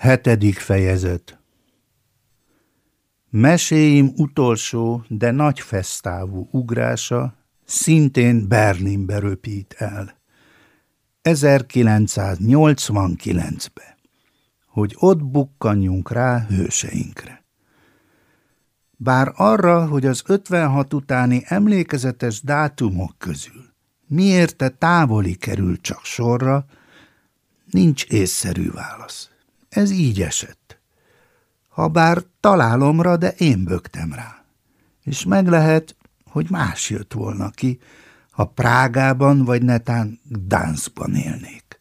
Hetedik fejezet Meséim utolsó, de nagy fesztávú ugrása szintén Berlinbe röpít el. 1989-be, hogy ott bukkanjunk rá hőseinkre. Bár arra, hogy az 56 utáni emlékezetes dátumok közül miért te távoli kerül csak sorra, nincs észszerű válasz. Ez így esett. Habár találomra, de én bögtem rá. És meg lehet, hogy más jött volna ki, ha Prágában vagy netán Gdanskban élnék,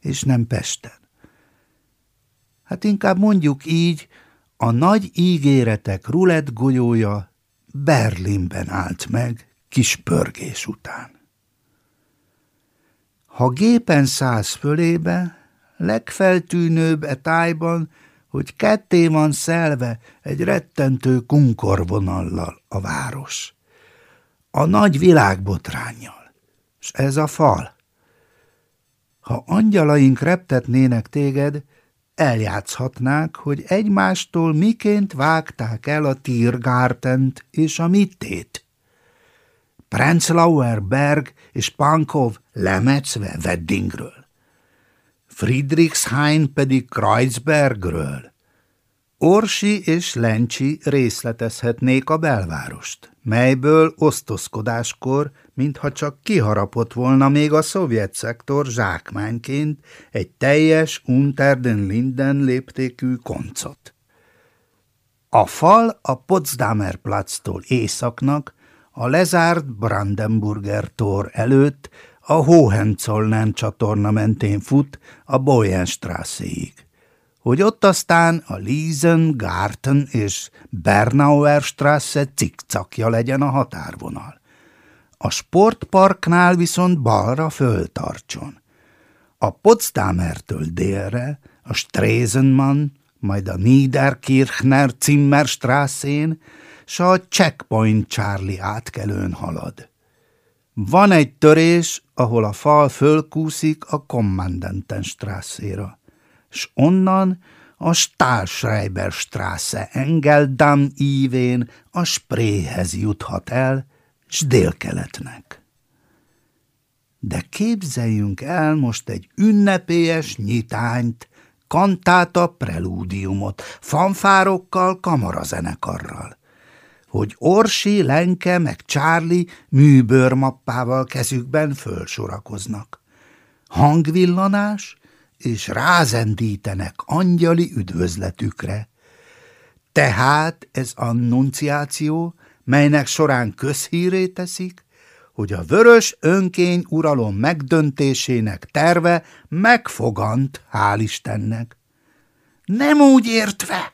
és nem Pesten. Hát inkább mondjuk így, a nagy ígéretek rulett golyója Berlinben állt meg kis pörgés után. Ha gépen száz fölébe, legfeltűnőbb e tájban, hogy ketté van szelve egy rettentő kunkorvonallal a város. A nagy világbotránnyal. S ez a fal. Ha angyalaink reptetnének téged, eljátszhatnák, hogy egymástól miként vágták el a Tiergartent és a Mittét. Prenzlauer Berg és Pankov lemecve Weddingről. Friedrichshain pedig Kreuzbergről. Orsi és Lencsi részletezhetnék a belvárost, melyből osztozkodáskor, mintha csak kiharapott volna még a szovjet szektor zsákmányként egy teljes Unter den Linden léptékű koncot. A fal a Potsdamer Platztól északnak, a lezárt Brandenburger tor előtt a Hohenzollern csatorna mentén fut a Bojenstrasséig, hogy ott aztán a Liesen, Garten és Bernauer Strasse cikcakja legyen a határvonal. A sportparknál viszont balra föltartson. A Potsdamertől délre, a Stresenmann, majd a Niederkirchner Zimmerstrasszén, s a Checkpoint Charlie átkelőn halad. Van egy törés, ahol a fal fölkúszik a Kommandantenstrászéra, s onnan a Stahlschreiberstraße Engeldam ívén a Spréhez juthat el, s délkeletnek. De képzeljünk el most egy ünnepélyes nyitányt, kantáta prelúdiumot, fanfárokkal, kamarazenekarral hogy Orsi, Lenke meg Charlie műbőrmappával kezükben fölsorakoznak. Hangvillanás, és rázendítenek angyali üdvözletükre. Tehát ez annunciáció, melynek során közhíré teszik, hogy a vörös önkény uralom megdöntésének terve megfogant, hál' Istennek. Nem úgy értve!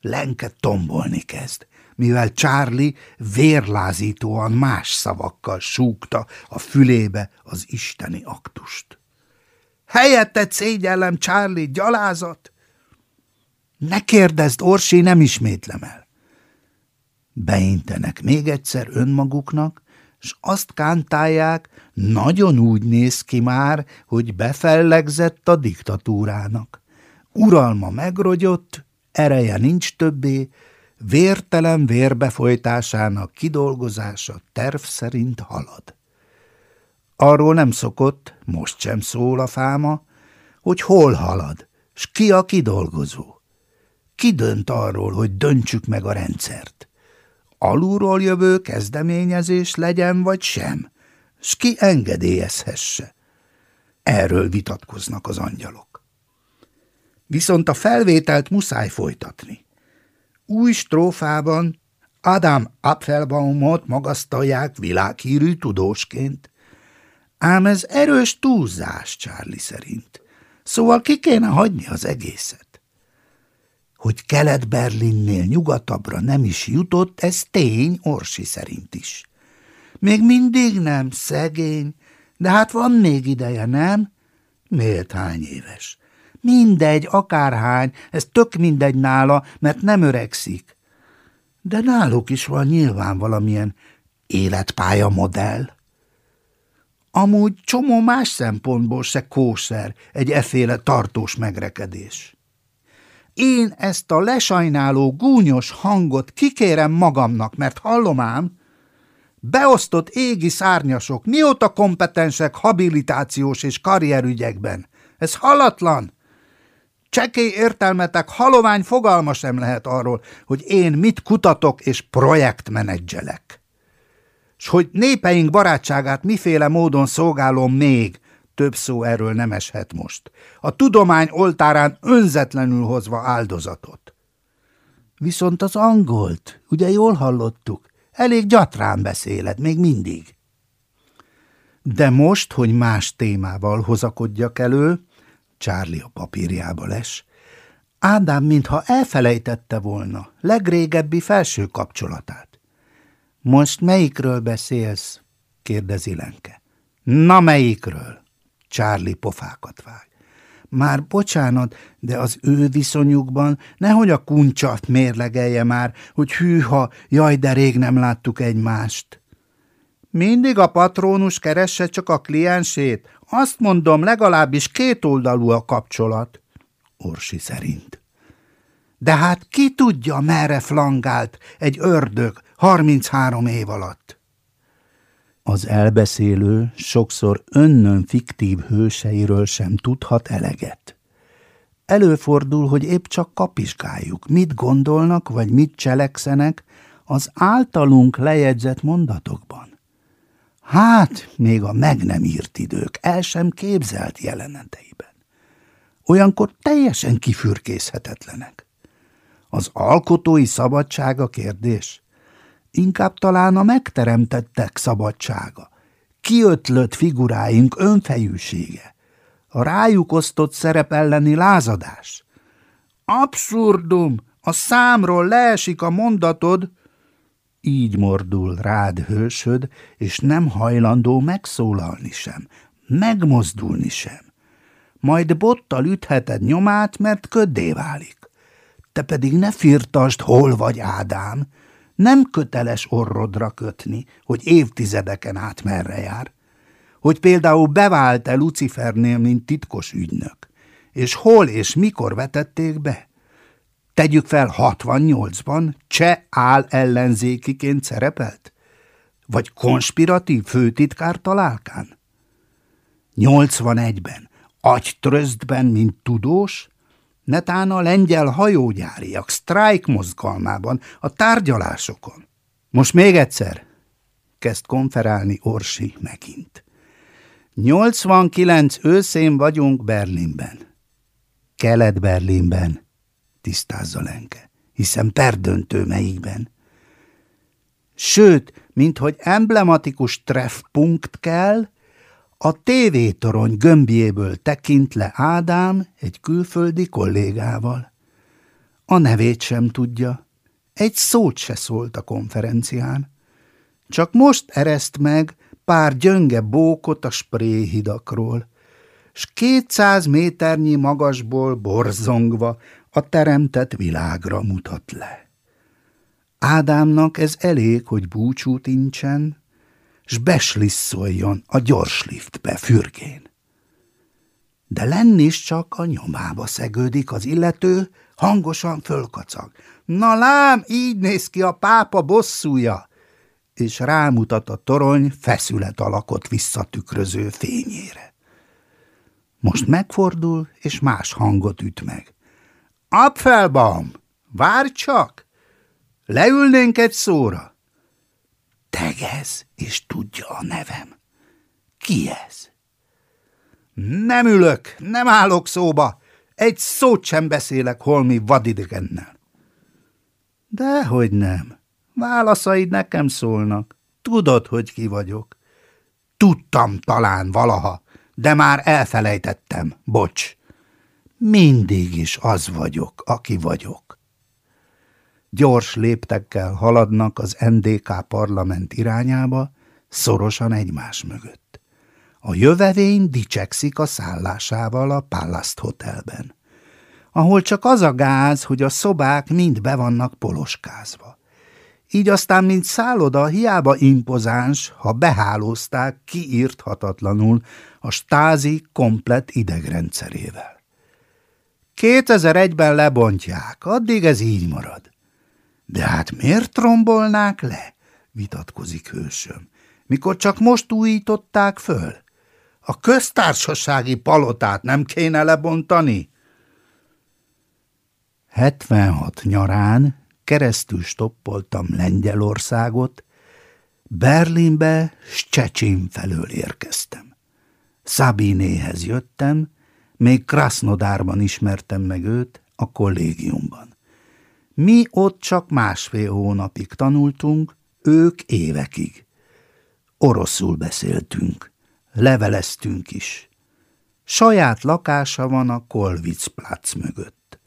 Lenke tombolni kezd mivel Charlie vérlázítóan más szavakkal súgta a fülébe az isteni aktust. Helyette szégyellem, Charlie, gyalázat! Ne kérdezd, Orsi, nem ismétlem el. Beintenek még egyszer önmaguknak, s azt kántálják, nagyon úgy néz ki már, hogy befellegzett a diktatúrának. Uralma megrogyott, ereje nincs többé, vértelen vérbefolytásának kidolgozása terv szerint halad. Arról nem szokott, most sem szól a fáma, hogy hol halad, s ki a kidolgozó. Ki dönt arról, hogy döntsük meg a rendszert? Alulról jövő kezdeményezés legyen vagy sem, s ki engedélyezhesse? Erről vitatkoznak az angyalok. Viszont a felvételt muszáj folytatni új strófában Adam Apfelbaumot magasztalják világhírű tudósként. Ám ez erős túlzás, Charlie szerint. Szóval ki kéne hagyni az egészet. Hogy Kelet-Berlinnél nyugatabbra nem is jutott, ez tény Orsi szerint is. Még mindig nem, szegény, de hát van még ideje, nem? Miért hány éves? Mindegy, akárhány, ez tök mindegy nála, mert nem öregszik. De náluk is van nyilván valamilyen életpálya modell. Amúgy csomó más szempontból se kószer egy eféle tartós megrekedés. én ezt a lesajnáló, gúnyos hangot kikérem magamnak, mert hallom ám, beosztott égi szárnyasok, mióta kompetensek habilitációs és karrierügyekben. Ez halatlan! Csekély értelmetek halovány fogalma sem lehet arról, hogy én mit kutatok és projektmenedzselek. S hogy népeink barátságát miféle módon szolgálom még, több szó erről nem eshet most. A tudomány oltárán önzetlenül hozva áldozatot. Viszont az angolt, ugye jól hallottuk, elég gyatrán beszéled, még mindig. De most, hogy más témával hozakodjak elő, Charlie a papírjába les, Ádám mintha elfelejtette volna legrégebbi felső kapcsolatát. Most melyikről beszélsz? kérdezi Lenke. Na melyikről? Charlie pofákat vág. Már bocsánat, de az ő viszonyukban nehogy a kuncsat mérlegelje már, hogy hűha, jaj, de rég nem láttuk egymást. Mindig a patrónus keresse csak a kliensét. Azt mondom, legalábbis kétoldalú a kapcsolat. Orsi szerint. De hát ki tudja, merre flangált egy ördög 33 év alatt? Az elbeszélő sokszor önnön fiktív hőseiről sem tudhat eleget. Előfordul, hogy épp csak kapiskáljuk, mit gondolnak vagy mit cselekszenek az általunk lejegyzett mondatokban. Hát, még a meg nem írt idők, el sem képzelt jeleneteiben. Olyankor teljesen kifürkészhetetlenek. Az alkotói szabadság a kérdés – inkább talán a megteremtettek szabadsága, kiötlött figuráink önfejűsége, a rájuk osztott szerep elleni lázadás. Abszurdum, a számról leesik a mondatod, így mordul rád hősöd, és nem hajlandó megszólalni sem, megmozdulni sem. Majd bottal ütheted nyomát, mert köddé válik. Te pedig ne firtasd, hol vagy, Ádám, nem köteles orrodra kötni, hogy évtizedeken át merre jár. Hogy például bevált-e Lucifernél, mint titkos ügynök. És hol és mikor vetették be? Tegyük fel 68-ban cseh áll ellenzékiként szerepelt? Vagy konspiratív főtitkár találkán? 81-ben agytröztben, mint tudós? netán a lengyel hajógyáriak sztrájk mozgalmában, a tárgyalásokon. Most még egyszer, kezd konferálni Orsi megint. 89 őszén vagyunk Berlinben. Kelet-Berlinben, tisztázza Lenke, hiszen perdöntő melyikben. Sőt, minthogy emblematikus treffpunkt kell, a tévétorony gömbjéből tekint le Ádám egy külföldi kollégával. A nevét sem tudja. Egy szót se szólt a konferencián. Csak most ereszt meg pár gyönge bókot a spréhidakról, s kétszáz méternyi magasból borzongva a teremtett világra mutat le. Ádámnak ez elég, hogy búcsút incsen, s beslisszoljon a gyors liftbe fürgén. De lenni is csak a nyomába szegődik az illető, hangosan fölkacag. Na lám, így néz ki a pápa bosszúja! És rámutat a torony feszület alakot visszatükröző fényére. Most megfordul, és más hangot üt meg. Apfelbaum, várj csak! Leülnénk egy szóra? Tegez, és tudja a nevem. Ki ez? Nem ülök, nem állok szóba, egy szót sem beszélek holmi vadidegennel. Dehogy nem. Válaszaid nekem szólnak. Tudod, hogy ki vagyok. Tudtam talán valaha, de már elfelejtettem, bocs. Mindig is az vagyok, aki vagyok gyors léptekkel haladnak az NDK parlament irányába, szorosan egymás mögött. A jövevény dicsekszik a szállásával a Palace Hotelben, ahol csak az a gáz, hogy a szobák mind be vannak poloskázva. Így aztán, mint szálloda, hiába impozáns, ha behálózták kiírthatatlanul a stázi komplet idegrendszerével. 2001-ben lebontják, addig ez így marad. De hát miért rombolnák le? vitatkozik hősöm. Mikor csak most újították föl? A köztársasági palotát nem kéne lebontani? 76 nyarán keresztül stoppoltam Lengyelországot, Berlinbe, Szczecin felől érkeztem. Szabinéhez jöttem, még Krasnodárban ismertem meg őt, a kollégiumban. Mi ott csak másfél hónapig tanultunk, ők évekig. Oroszul beszéltünk, leveleztünk is. Saját lakása van a Kolvic mögött.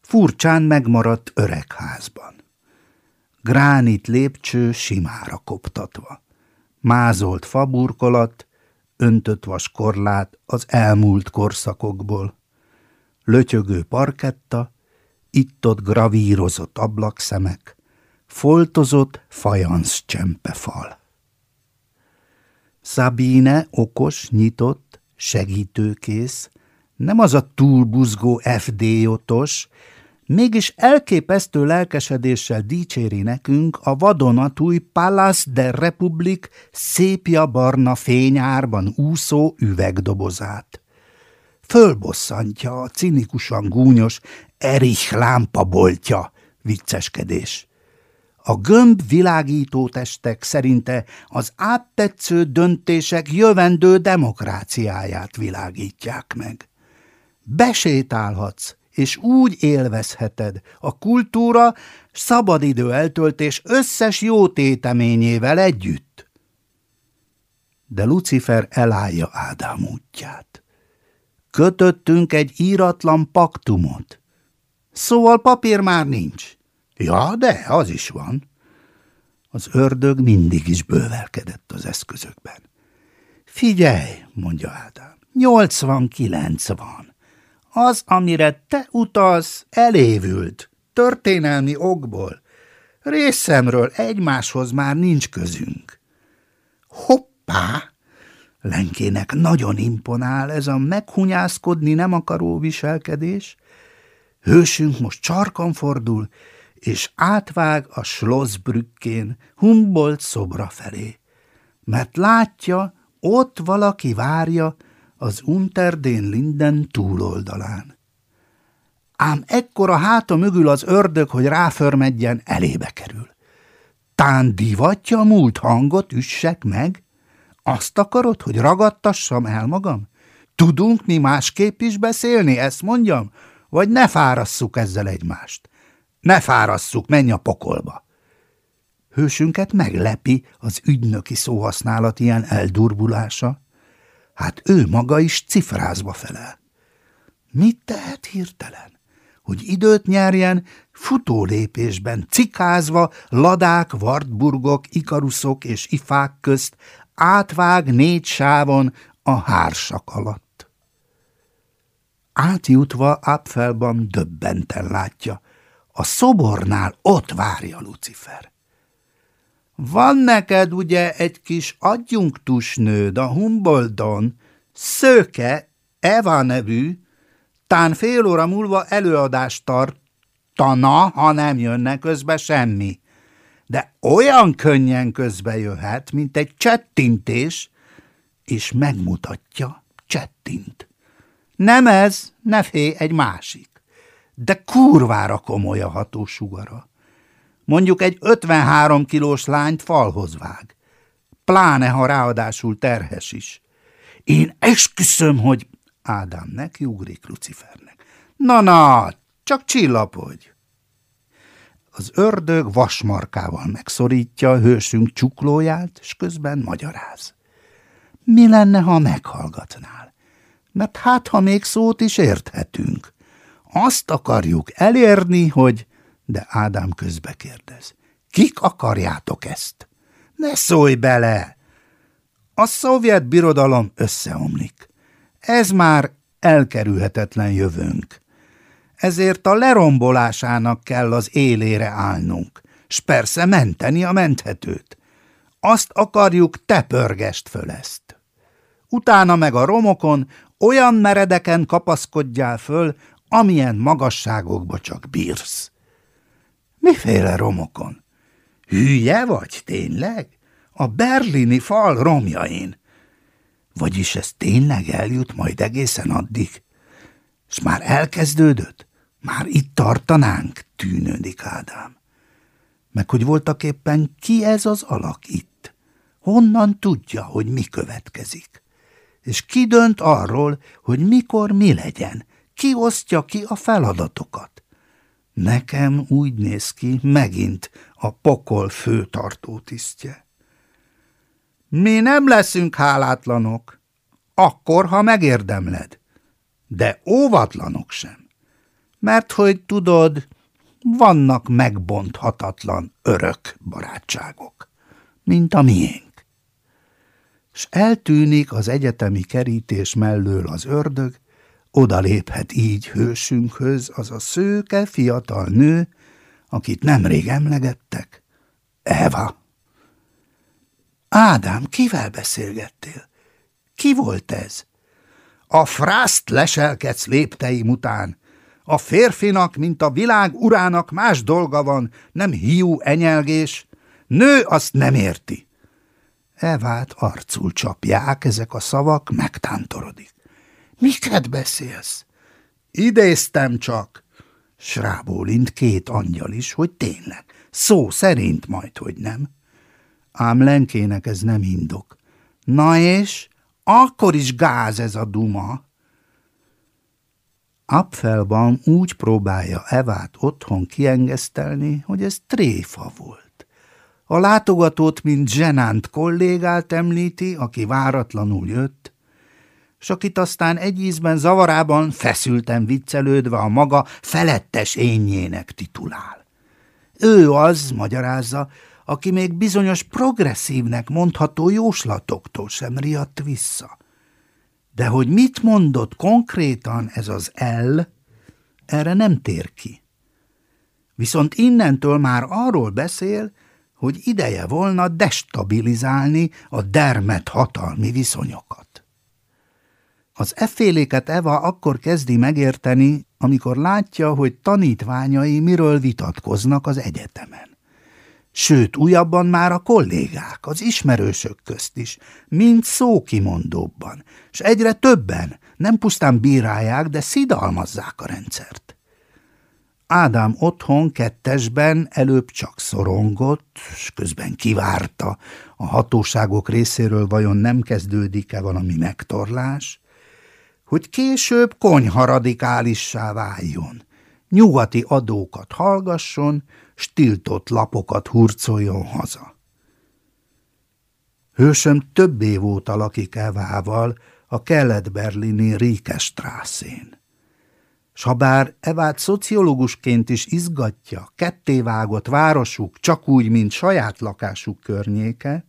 Furcsán megmaradt öregházban. Gránit lépcső simára koptatva. Mázolt faburkolat, öntött vas korlát az elmúlt korszakokból. Lötyögő parketta, itt-ott gravírozott ablakszemek, foltozott fajansz csempefal. Szabine okos, nyitott, segítőkész, nem az a túlbuzgó FD otos, mégis elképesztő lelkesedéssel dicséri nekünk a vadonatúj Palace de Republic szépja barna fényárban úszó üvegdobozát. Fölbosszantja a cinikusan gúnyos Erich lámpaboltja vicceskedés. A gömb világító testek szerinte az áttetsző döntések jövendő demokráciáját világítják meg. Besétálhatsz, és úgy élvezheted a kultúra szabadidő eltöltés összes jó téteményével együtt. De Lucifer elállja Ádám útját. Kötöttünk egy íratlan paktumot. Szóval papír már nincs. Ja, de az is van. Az ördög mindig is bővelkedett az eszközökben. Figyelj, mondja Ádám, 89 van. Az, amire te utalsz, elévült, történelmi okból. Részemről egymáshoz már nincs közünk. Hoppá! Lenkének nagyon imponál ez a meghunyászkodni nem akaró viselkedés. Hősünk most csarkon fordul, és átvág a Schlossbrückén Humboldt szobra felé, mert látja, ott valaki várja, az Unterdén Linden túloldalán. Ám ekkor a háta mögül az ördög, hogy ráförmedjen, elébe kerül. Tán divatja múlt hangot üssek meg? Azt akarod, hogy ragadtassam el magam? Tudunk mi másképp is beszélni, ezt mondjam? Vagy ne fárasszuk ezzel egymást? Ne fárasszuk, menj a pokolba! Hősünket meglepi az ügynöki szóhasználat ilyen eldurbulása. Hát ő maga is cifrázva felel. Mit tehet hirtelen? Hogy időt nyerjen, futólépésben, cikázva, ladák, vartburgok, ikaruszok és ifák közt, átvág négy sávon a hársak alatt. Átjutva Apfelban döbbenten látja. A szobornál ott várja Lucifer. Van neked ugye egy kis adjunktusnőd a Humboldton, Szőke, Eva nevű, tán fél óra múlva előadást tartana, ha nem jönne közbe semmi. De olyan könnyen közbe jöhet, mint egy csettintés, és megmutatja, csettint. Nem ez, ne félj, egy másik. De kurvára komoly a hatósugara. Mondjuk egy 53 kilós lányt falhoz vág. Pláne, ha ráadásul terhes is. Én esküszöm, hogy... Ádám neki ugrik Lucifernek. Na-na, csak csillapodj! Az ördög vasmarkával megszorítja a hősünk csuklóját, és közben magyaráz. Mi lenne, ha meghallgatnál? Mert hát, ha még szót is érthetünk. Azt akarjuk elérni, hogy de Ádám közbe kérdez. Kik akarjátok ezt? Ne szólj bele! A szovjet birodalom összeomlik. Ez már elkerülhetetlen jövőnk. Ezért a lerombolásának kell az élére állnunk, s persze menteni a menthetőt. Azt akarjuk, te pörgest föl ezt. Utána meg a romokon olyan meredeken kapaszkodjál föl, amilyen magasságokba csak bírsz. Miféle romokon? Hülye vagy tényleg? A berlini fal romjain. Vagyis ez tényleg eljut majd egészen addig? És már elkezdődött? Már itt tartanánk? Tűnődik Ádám. Meg hogy voltak éppen ki ez az alak itt? Honnan tudja, hogy mi következik? És ki dönt arról, hogy mikor mi legyen? Ki osztja ki a feladatokat? Nekem úgy néz ki megint a pokol főtartó tisztje. Mi nem leszünk hálátlanok, akkor, ha megérdemled, de óvatlanok sem. Mert hogy tudod, vannak megbonthatatlan örök barátságok, mint a miénk. S eltűnik az egyetemi kerítés mellől az ördög, odaléphet így hősünkhöz az a szőke fiatal nő, akit nemrég emlegettek, Eva. Ádám, kivel beszélgettél? Ki volt ez? A frászt leselkedsz lépteim után. A férfinak, mint a világ urának más dolga van, nem hiú enyelgés. Nő azt nem érti. Evát arcul csapják ezek a szavak, megtántorodik. Miket beszélsz? Idéztem csak. Srábólint két angyal is, hogy tényleg, szó szerint majd, hogy nem. Ám Lenkének ez nem indok. Na és? Akkor is gáz ez a duma. Apfelbaum úgy próbálja Evát otthon kiengesztelni, hogy ez tréfa volt. A látogatót, mint zsenánt kollégát említi, aki váratlanul jött, s akit aztán egy ízben zavarában feszülten viccelődve a maga felettes énjének titulál. Ő az, magyarázza, aki még bizonyos progresszívnek mondható jóslatoktól sem riadt vissza. De hogy mit mondott konkrétan ez az L, erre nem tér ki. Viszont innentől már arról beszél, hogy ideje volna destabilizálni a dermet hatalmi viszonyokat. Az efféléket Eva akkor kezdi megérteni, amikor látja, hogy tanítványai miről vitatkoznak az egyetemen. Sőt, újabban már a kollégák, az ismerősök közt is, mind szókimondóbban, s egyre többen nem pusztán bírálják, de szidalmazzák a rendszert. Ádám otthon kettesben előbb csak szorongott, s közben kivárta, a hatóságok részéről vajon nem kezdődik-e valami megtorlás, hogy később konyha radikálissá váljon, nyugati adókat hallgasson, stiltott lapokat hurcoljon haza. Hősöm több év óta lakik Evával a kelet-berlini Ríkestrászén. S ha bár Evát szociológusként is izgatja kettévágott városuk csak úgy, mint saját lakásuk környéke,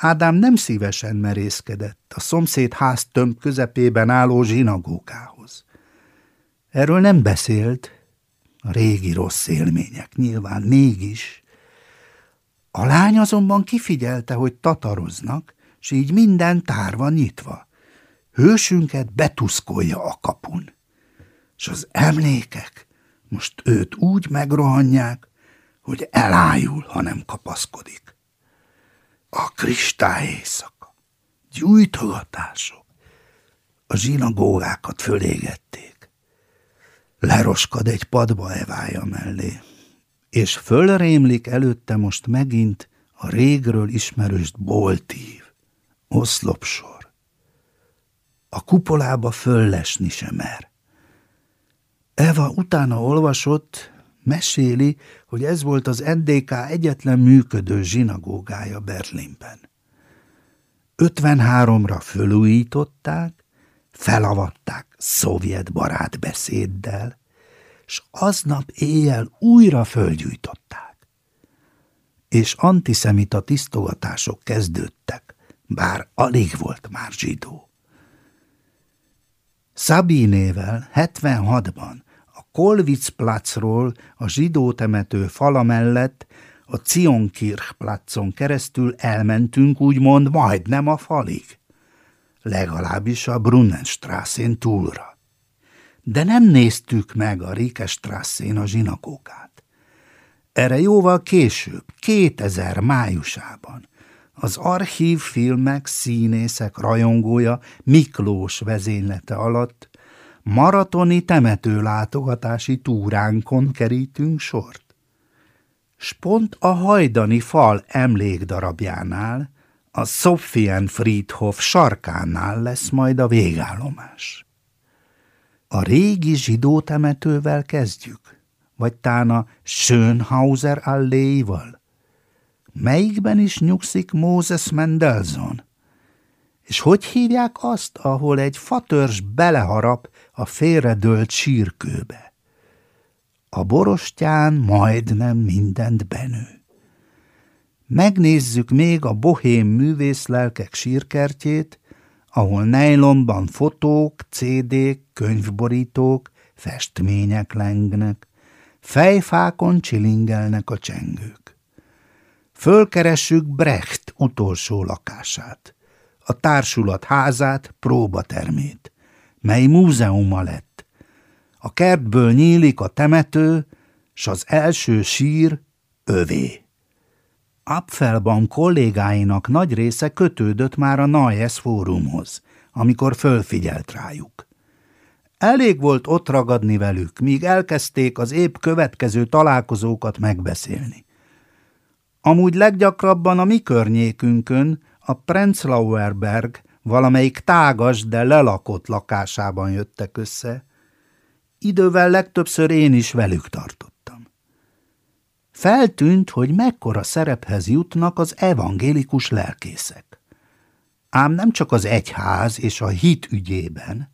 Ádám nem szívesen merészkedett a szomszéd ház tömb közepében álló zsinagógához. Erről nem beszélt, a régi rossz élmények nyilván mégis. A lány azonban kifigyelte, hogy tataroznak, s így minden tárva nyitva. Hősünket betuszkolja a kapun. S az emlékek most őt úgy megrohanják, hogy elájul, ha nem kapaszkodik. A kristály éjszaka, gyújtogatások, a zsinagógákat fölégették leroskad egy padba evája mellé, és fölrémlik előtte most megint a régről ismerős boltív, oszlopsor. A kupolába föllesni sem mer. Eva utána olvasott, meséli, hogy ez volt az NDK egyetlen működő zsinagógája Berlinben. 53-ra fölújították, felavatták szovjet barát beszéddel, s aznap éjjel újra fölgyújtották. És antiszemita tisztogatások kezdődtek, bár alig volt már zsidó. Szabinével 76-ban a Kolwitzplatzról a zsidó temető fala mellett a Zionkirchplatzon keresztül elmentünk úgymond majdnem a falig legalábbis a Brunnenstraßén túlra. de nem néztük meg a Rikestrasszén a zsinagógát. Erre jóval később, 2000 májusában, az archív filmek színészek rajongója Miklós vezénylete alatt maratoni temetőlátogatási túránkon kerítünk sort. Pont a hajdani fal emlékdarabjánál, a Sophian Friedhof sarkánál lesz majd a végállomás. A régi zsidó temetővel kezdjük, vagy tán a Schönhauser alléival? Melyikben is nyugszik Moses Mendelssohn? És hogy hívják azt, ahol egy fatörs beleharap a félredőlt sírkőbe? A borostyán majdnem mindent benő. Megnézzük még a bohém művészlelkek sírkertjét, ahol nejlomban fotók, cd könyvborítók, festmények lengnek, fejfákon csilingelnek a csengők. Fölkeressük Brecht utolsó lakását, a társulat házát, próbatermét, mely múzeuma lett. A kertből nyílik a temető, s az első sír övé. Apfelbaum kollégáinak nagy része kötődött már a Naes fórumhoz, amikor fölfigyelt rájuk. Elég volt ott ragadni velük, míg elkezdték az épp következő találkozókat megbeszélni. Amúgy leggyakrabban a mi környékünkön, a Prenzlauerberg valamelyik tágas, de lelakott lakásában jöttek össze. Idővel legtöbbször én is velük tartottam. Feltűnt, hogy mekkora szerephez jutnak az evangélikus lelkészek. Ám nem csak az egyház és a hit ügyében,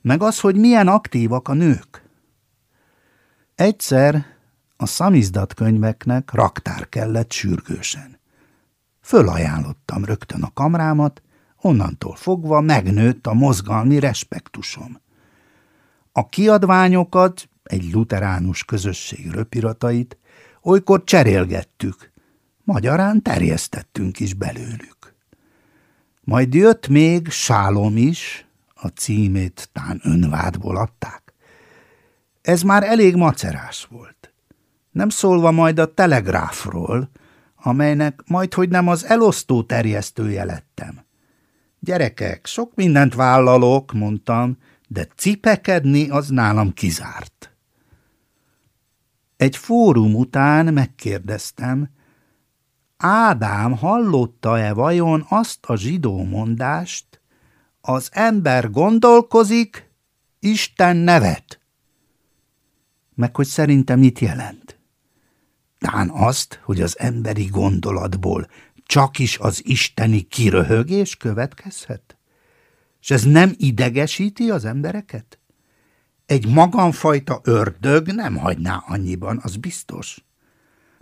meg az, hogy milyen aktívak a nők. Egyszer a szamizdat könyveknek raktár kellett sürgősen. Fölajánlottam rögtön a kamrámat, onnantól fogva megnőtt a mozgalmi respektusom. A kiadványokat, egy luteránus közösség röpiratait, olykor cserélgettük, magyarán terjesztettünk is belőlük. Majd jött még Sálom is, a címét tán önvádból adták. Ez már elég macerás volt. Nem szólva majd a telegráfról, amelynek majdhogy nem az elosztó terjesztője lettem. Gyerekek, sok mindent vállalok, mondtam, de cipekedni az nálam kizárt. Egy fórum után megkérdeztem, Ádám hallotta-e vajon azt a zsidó mondást, az ember gondolkozik, Isten nevet. Meg hogy szerintem mit jelent? Tán azt, hogy az emberi gondolatból csak is az isteni kiröhögés következhet? És ez nem idegesíti az embereket? Egy magamfajta ördög nem hagyná annyiban, az biztos.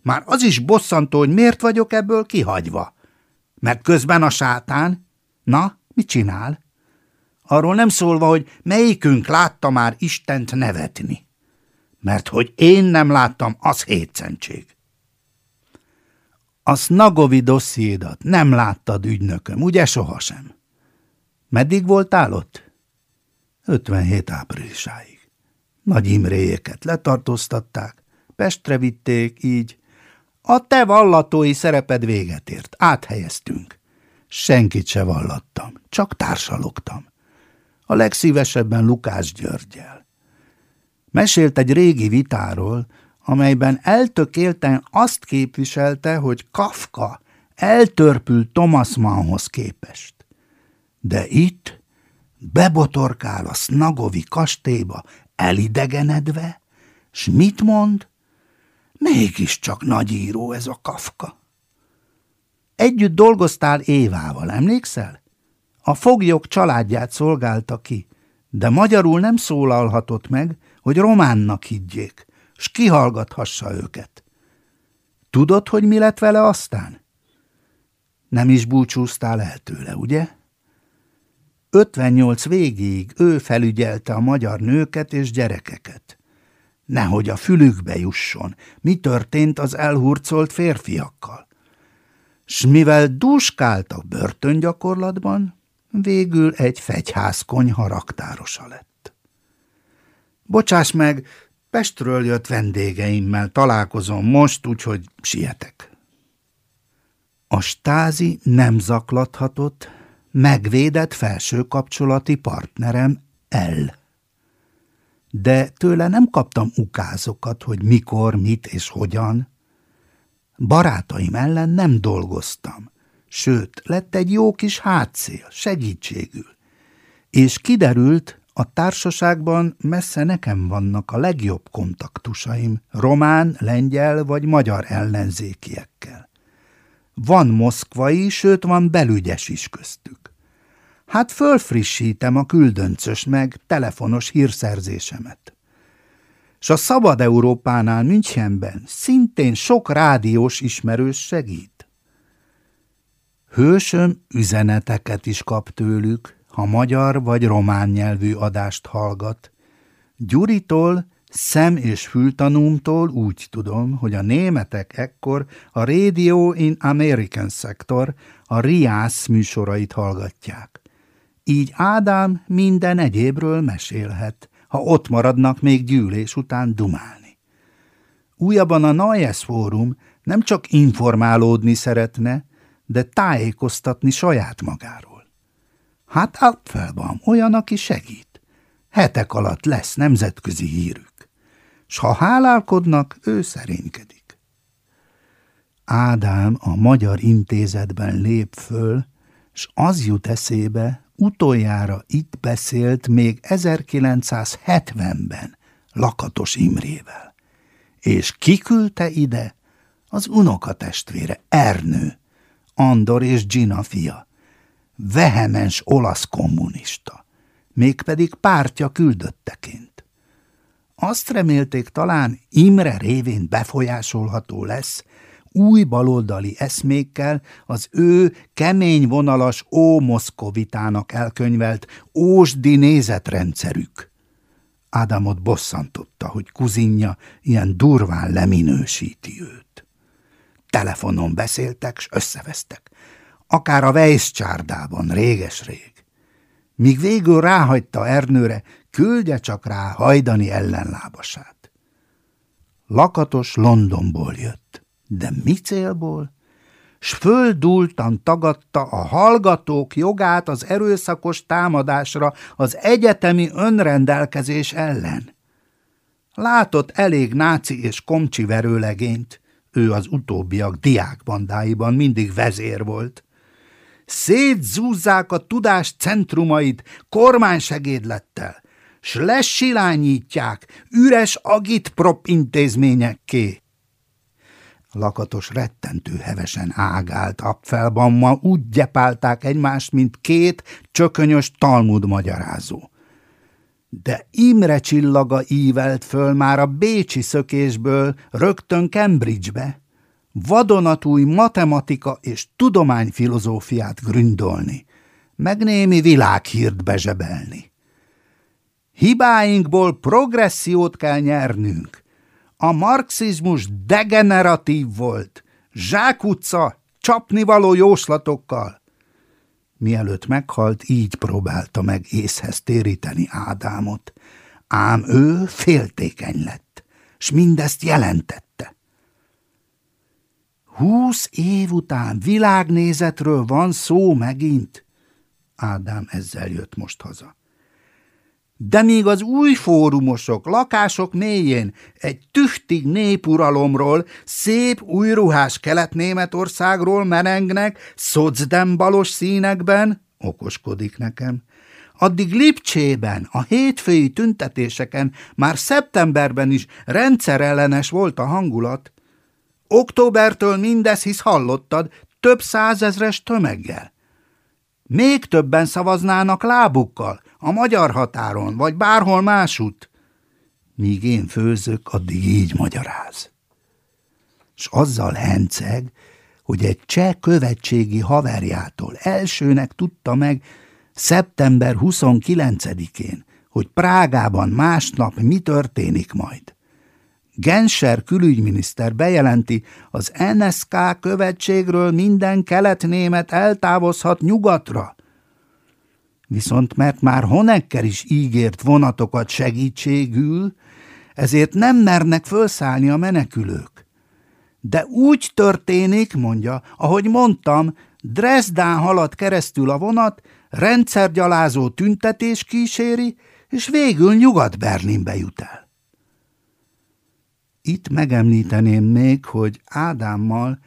Már az is bosszantó, hogy miért vagyok ebből kihagyva. Mert közben a sátán, na, mit csinál? Arról nem szólva, hogy melyikünk látta már Istent nevetni. Mert hogy én nem láttam, az hétszentség. A Snagovi dossziédat nem láttad ügynököm, ugye sohasem? Meddig voltál ott? 57 áprilisáig. Nagy Imréjéket letartóztatták, Pestre vitték, így. A te vallatói szereped véget ért, áthelyeztünk. Senkit se vallattam, csak társalogtam a legszívesebben Lukás Györgyel. Mesélt egy régi vitáról, amelyben eltökélten azt képviselte, hogy Kafka eltörpül Thomas Mannhoz képest. De itt bebotorkál a Snagovi kastélyba elidegenedve, s mit mond? Mégiscsak nagy író ez a Kafka. Együtt dolgoztál Évával, emlékszel? A foglyok családját szolgálta ki, de magyarul nem szólalhatott meg, hogy románnak higgyék, s kihallgathassa őket. Tudod, hogy mi lett vele aztán? Nem is búcsúztál el tőle, ugye? 58 végéig ő felügyelte a magyar nőket és gyerekeket. Nehogy a fülükbe jusson, mi történt az elhurcolt férfiakkal. S mivel dúskált a börtöngyakorlatban, végül egy fegyház raktárosa lett. Bocsáss meg, Pestről jött vendégeimmel találkozom most, úgyhogy sietek. A stázi nem zaklathatott, megvédett felső kapcsolati partnerem el. De tőle nem kaptam ukázokat, hogy mikor, mit és hogyan. Barátaim ellen nem dolgoztam, sőt, lett egy jó kis hátszél, segítségül. És kiderült, a társaságban messze nekem vannak a legjobb kontaktusaim, román, lengyel vagy magyar ellenzékiekkel. Van moszkvai, sőt van belügyes is köztük. Hát fölfrissítem a küldöncös meg telefonos hírszerzésemet. S a Szabad Európánál Münchenben szintén sok rádiós ismerős segít. Hősöm üzeneteket is kap tőlük, ha magyar vagy román nyelvű adást hallgat. Gyuritól, szem- és fültanúmtól úgy tudom, hogy a németek ekkor a Radio in American Sector, a RIAS műsorait hallgatják. Így Ádám minden egyébről mesélhet, ha ott maradnak még gyűlés után dumálni. Újabban a Nayes Fórum nem csak informálódni szeretne, de tájékoztatni saját magáról. Hát Apfelbaum olyan, aki segít. Hetek alatt lesz nemzetközi hírük. S ha hálálkodnak, ő szerénykedik. Ádám a Magyar Intézetben lép föl, s az jut eszébe, utoljára itt beszélt még 1970-ben Lakatos Imrével. És kiküldte ide az unokatestvére Ernő, Andor és Gina fia, vehemens olasz kommunista, mégpedig pártja küldötteként. Azt remélték talán Imre révén befolyásolható lesz, új baloldali eszmékkel az ő kemény vonalas ó Moszkovitának elkönyvelt ósdi nézetrendszerük. Ádámot bosszantotta, hogy kuzinja ilyen durván leminősíti őt. Telefonon beszéltek, s összevesztek. Akár a Weiss csárdában, réges-rég. Míg végül ráhagyta Ernőre, küldje csak rá hajdani ellenlábasát. Lakatos Londonból jött. De mi célból? S földultan tagadta a hallgatók jogát az erőszakos támadásra az egyetemi önrendelkezés ellen. Látott elég náci és komcsi verőlegényt, ő az utóbbiak diákbandáiban mindig vezér volt. Szétzúzzák a tudás centrumait kormánysegédlettel, s lesilányítják üres agitprop intézményekké. Lakatos rettentő hevesen ágált Apfelbammal, úgy gyepálták egymást, mint két csökönyös Talmud magyarázó. De Imre csillaga ívelt föl már a bécsi szökésből rögtön Cambridgebe, vadonatúj matematika és tudományfilozófiát gründolni, meg némi világhírt bezsebelni. Hibáinkból progressziót kell nyernünk, a marxizmus degeneratív volt, zsákutca, csapnivaló jóslatokkal. Mielőtt meghalt, így próbálta meg észhez téríteni Ádámot, ám ő féltékeny lett, s mindezt jelentette. Húsz év után világnézetről van szó megint. Ádám ezzel jött most haza de míg az új fórumosok lakások mélyén egy tüchtig népuralomról, szép új ruhás kelet-németországról merengnek, szocdembalos színekben, okoskodik nekem, addig Lipcsében, a hétfői tüntetéseken már szeptemberben is rendszerellenes volt a hangulat. Októbertől mindez hisz hallottad, több százezres tömeggel. Még többen szavaznának lábukkal, a magyar határon, vagy bárhol másút. Míg én főzök, addig így magyaráz. S azzal henceg, hogy egy cseh követségi haverjától elsőnek tudta meg szeptember 29-én, hogy Prágában másnap mi történik majd. Genscher külügyminiszter bejelenti, az NSK követségről minden kelet-német eltávozhat nyugatra, Viszont mert már Honecker is ígért vonatokat segítségül, ezért nem mernek fölszállni a menekülők. De úgy történik, mondja, ahogy mondtam, Dresdán halad keresztül a vonat, rendszergyalázó tüntetés kíséri, és végül Nyugat-Berlinbe jut el. Itt megemlíteném még, hogy Ádámmal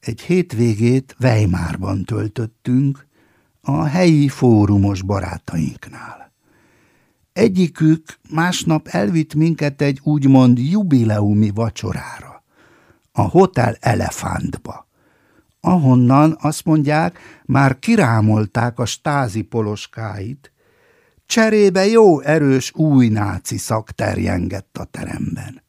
egy hétvégét Weimarban töltöttünk, a helyi fórumos barátainknál. Egyikük másnap elvitt minket egy úgymond jubileumi vacsorára, a Hotel Elefántba, ahonnan azt mondják, már kirámolták a stázi poloskáit, cserébe jó erős új náci szak terjengett a teremben.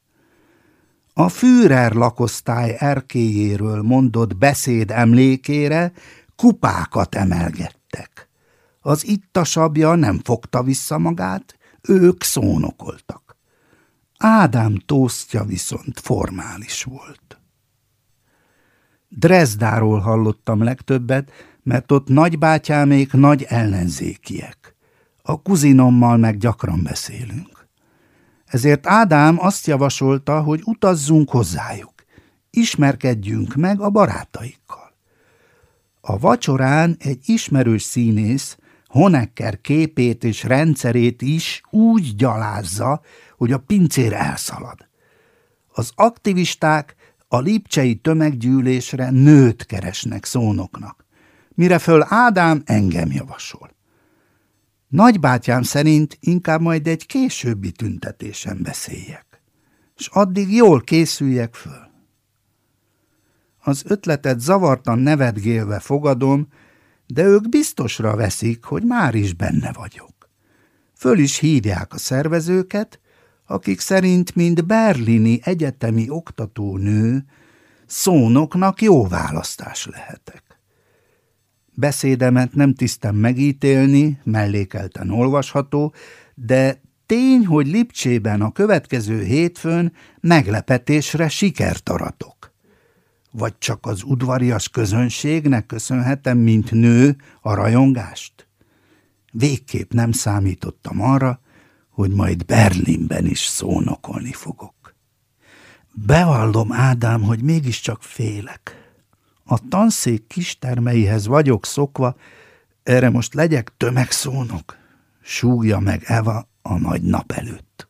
A Führer lakosztály erkéjéről mondott beszéd emlékére kupákat emelgettek. Az ittasabja nem fogta vissza magát, ők szónokoltak. Ádám tósztja viszont formális volt. Dresdáról hallottam legtöbbet, mert ott nagybátyámék nagy ellenzékiek. A kuzinommal meg gyakran beszélünk. Ezért Ádám azt javasolta, hogy utazzunk hozzájuk, ismerkedjünk meg a barátaikkal. A vacsorán egy ismerős színész Honecker képét és rendszerét is úgy gyalázza, hogy a pincér elszalad. Az aktivisták a lipcsei tömeggyűlésre nőt keresnek szónoknak, mire föl Ádám engem javasol. Nagybátyám szerint inkább majd egy későbbi tüntetésen beszéljek, és addig jól készüljek föl. Az ötletet zavartan nevetgélve fogadom, de ők biztosra veszik, hogy már is benne vagyok. Föl is hívják a szervezőket, akik szerint, mint berlini egyetemi oktatónő, szónoknak jó választás lehetek. Beszédemet nem tisztem megítélni, mellékelten olvasható, de tény, hogy Lipcsében a következő hétfőn meglepetésre sikert aratok. Vagy csak az udvarias közönségnek köszönhetem, mint nő, a rajongást? Végképp nem számítottam arra, hogy majd Berlinben is szónokolni fogok. Bevallom, Ádám, hogy mégiscsak félek. A tanszék kistermeihez vagyok szokva, erre most legyek tömegszónok, súgja meg Eva a nagy nap előtt.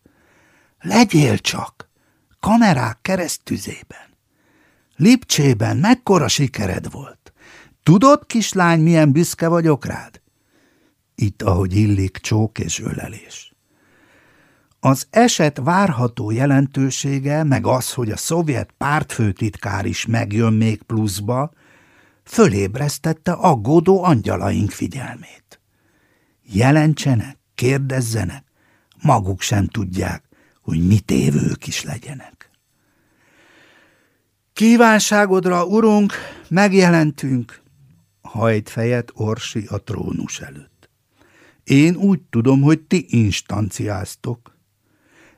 Legyél csak, kamerák keresztüzében. Lipcsében mekkora sikered volt. Tudod, kislány, milyen büszke vagyok rád? Itt, ahogy illik, csók és ölelés. Az eset várható jelentősége, meg az, hogy a szovjet pártfőtitkár is megjön még pluszba, fölébresztette aggódó angyalaink figyelmét. Jelentsenek, kérdezzenek, maguk sem tudják, hogy mit évők is legyenek. Kívánságodra, urunk, megjelentünk, hajt fejet Orsi a trónus előtt. Én úgy tudom, hogy ti instanciáztok.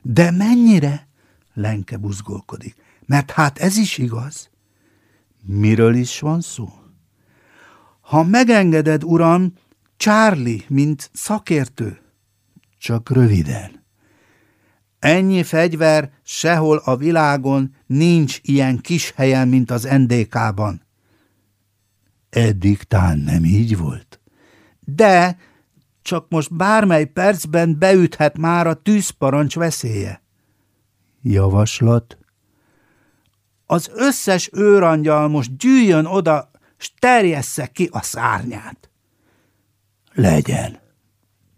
De mennyire? Lenke buzgolkodik. Mert hát ez is igaz. Miről is van szó? Ha megengeded, uram, Charlie, mint szakértő. Csak röviden. Ennyi fegyver sehol a világon nincs ilyen kis helyen, mint az NDK-ban. Eddig tán nem így volt. De csak most bármely percben beüthet már a tűzparancs veszélye. Javaslat? Az összes őrangyal most gyűjjön oda, s terjessze ki a szárnyát. Legyen,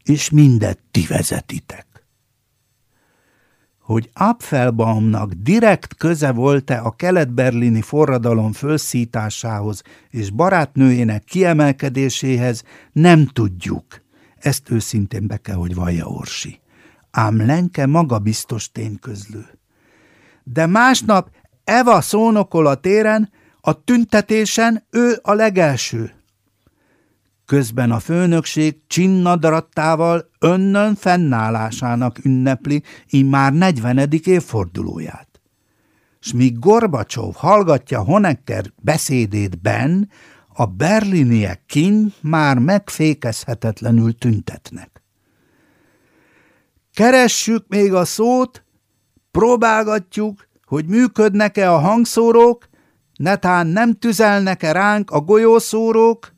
és mindet ti vezetitek. Hogy Apfelbaumnak direkt köze volt-e a kelet-berlini forradalom fölszításához és barátnőjének kiemelkedéséhez, nem tudjuk ezt őszintén be kell, hogy vallja Orsi. Ám Lenke magabiztos tényközlő. De másnap Eva szónokol a téren, a tüntetésen ő a legelső. Közben a főnökség csinnadarattával önnön fennállásának ünnepli immár 40. évfordulóját. S míg Gorbacsov hallgatja Honecker beszédét ben, a berliniek kint már megfékezhetetlenül tüntetnek. Keressük még a szót, próbálgatjuk, hogy működnek-e a hangszórók, netán nem tüzelnek-e ránk a golyószórók?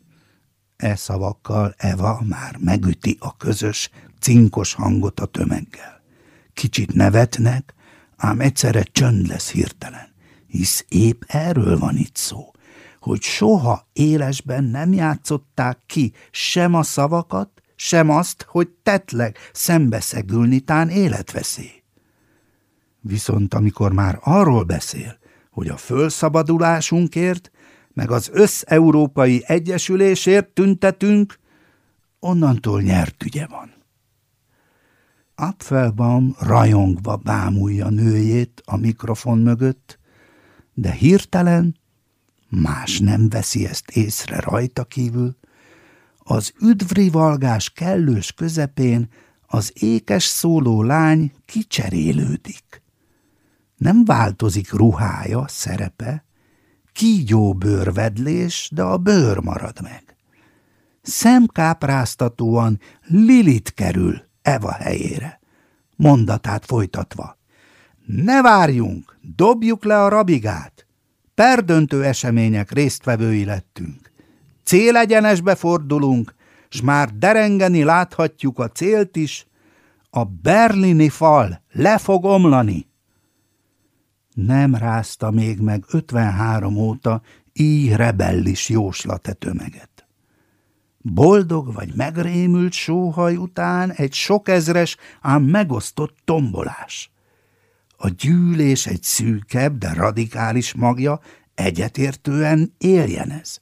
E szavakkal Eva már megüti a közös, cinkos hangot a tömeggel. Kicsit nevetnek, ám egyszerre csönd lesz hirtelen, hisz épp erről van itt szó, hogy soha élesben nem játszották ki sem a szavakat, sem azt, hogy tetleg szembeszegülni tán életveszély. Viszont amikor már arról beszél, hogy a fölszabadulásunkért, meg az összeurópai egyesülésért tüntetünk, onnantól nyert ügye van. Apfelbaum rajongva bámulja nőjét a mikrofon mögött, de hirtelen más nem veszi ezt észre rajta kívül, az üdvrivalgás kellős közepén az ékes szóló lány kicserélődik. Nem változik ruhája, szerepe, kígyó bőrvedlés, de a bőr marad meg. Szemkápráztatóan Lilit kerül Eva helyére, mondatát folytatva. Ne várjunk, dobjuk le a rabigát. Perdöntő események résztvevői lettünk. Célegyenesbe fordulunk, s már derengeni láthatjuk a célt is, a berlini fal le fog omlani. Nem rázta még meg 53 óta így rebellis jóslate tömeget. Boldog vagy megrémült sóhaj után egy sokezres, ám megosztott tombolás. A gyűlés egy szűkebb, de radikális magja egyetértően éljen ez.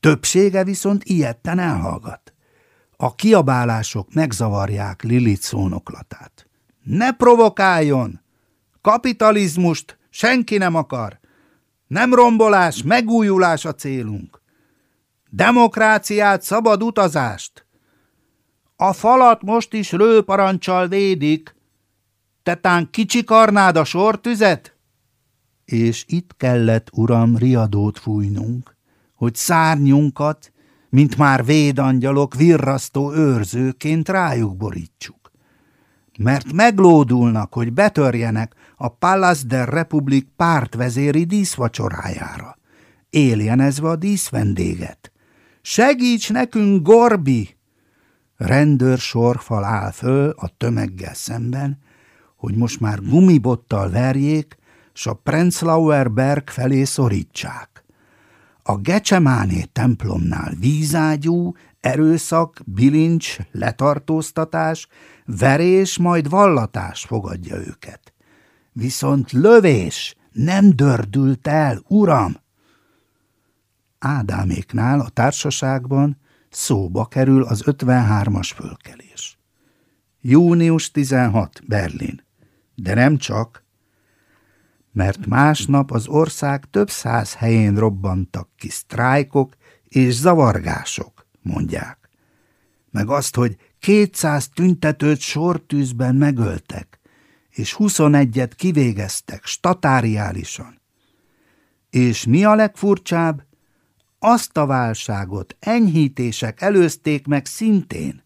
Többsége viszont ilyetten elhallgat. A kiabálások megzavarják Lilith szónoklatát. Ne provokáljon! Kapitalizmust senki nem akar. Nem rombolás, megújulás a célunk. Demokráciát, szabad utazást. A falat most is lőparancsal védik. Tetán kicsikarnád a sortüzet? És itt kellett, uram, riadót fújnunk, hogy szárnyunkat, mint már védangyalok virrasztó őrzőként rájuk borítsuk. Mert meglódulnak, hogy betörjenek a Palace de Republic pártvezéri díszvacsorájára, éljenezve a díszvendéget. Segíts nekünk, Gorbi! Rendőr sorfal áll föl a tömeggel szemben, hogy most már gumibottal verjék, s a Prenzlauer berg felé szorítsák. A Gecsemáné templomnál vízágyú, erőszak, bilincs, letartóztatás, verés, majd vallatás fogadja őket. Viszont lövés nem dördült el, uram! Ádáméknál a társaságban szóba kerül az 53-as fölkelés. Június 16, Berlin. De nem csak, mert másnap az ország több száz helyén robbantak ki sztrájkok és zavargások, mondják. Meg azt, hogy kétszáz tüntetőt sortűzben megöltek, és huszonegyet kivégeztek statáriálisan. És mi a legfurcsább? Azt a válságot enyhítések előzték meg szintén.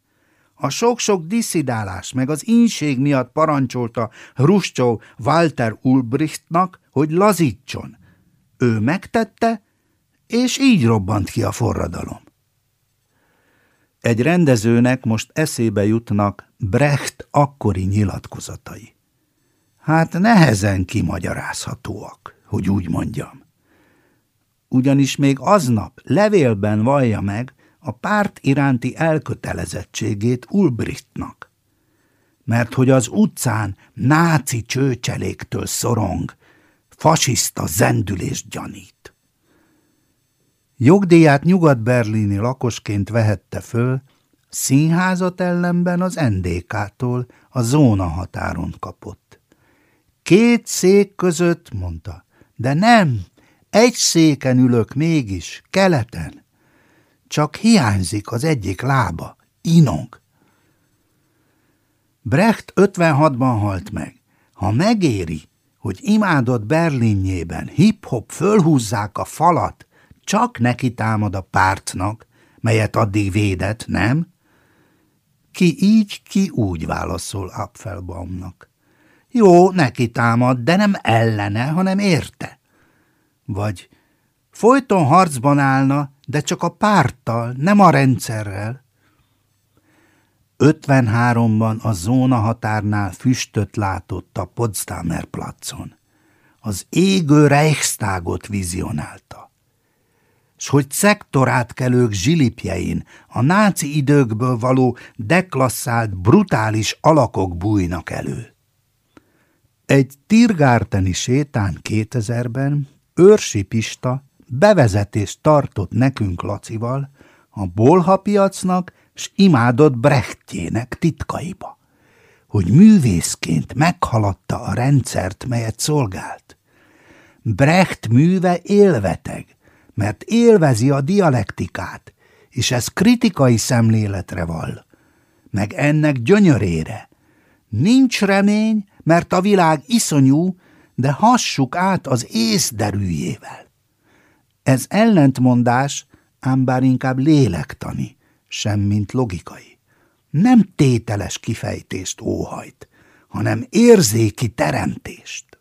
A sok-sok diszidálás meg az ínség miatt parancsolta Hruscsov Walter Ulbrichtnak, hogy lazítson. Ő megtette, és így robbant ki a forradalom. Egy rendezőnek most eszébe jutnak Brecht akkori nyilatkozatai. Hát nehezen kimagyarázhatóak, hogy úgy mondjam. Ugyanis még aznap levélben vallja meg, a párt iránti elkötelezettségét Ulbrichtnak. Mert hogy az utcán náci csőcseléktől szorong, fasiszta zendülés gyanít. Jogdíját nyugat-berlini lakosként vehette föl, színházat ellenben az NDK-tól a zóna határon kapott. Két szék között, mondta, de nem, egy széken ülök mégis, keleten csak hiányzik az egyik lába, inog. Brecht 56-ban halt meg. Ha megéri, hogy imádott Berlinjében hip-hop fölhúzzák a falat, csak neki támad a pártnak, melyet addig védett, nem? Ki így, ki úgy válaszol Apfelbaumnak. Jó, neki támad, de nem ellene, hanem érte. Vagy folyton harcban állna, de csak a párttal, nem a rendszerrel. 53-ban a zóna határnál füstöt látott a Potsdamer placon. Az égő Reichstagot vizionálta. S hogy szektorátkelők zsilipjein a náci időkből való deklasszált, brutális alakok bújnak elő. Egy Tirgárteni sétán 2000-ben Őrsi Pista bevezetést tartott nekünk Lacival a bolha piacnak s imádott Brechtjének titkaiba, hogy művészként meghaladta a rendszert, melyet szolgált. Brecht műve élveteg, mert élvezi a dialektikát, és ez kritikai szemléletre vall, meg ennek gyönyörére. Nincs remény, mert a világ iszonyú, de hassuk át az észderűjével. Ez ellentmondás, ám bár inkább lélektani, semmint logikai. Nem tételes kifejtést óhajt, hanem érzéki teremtést.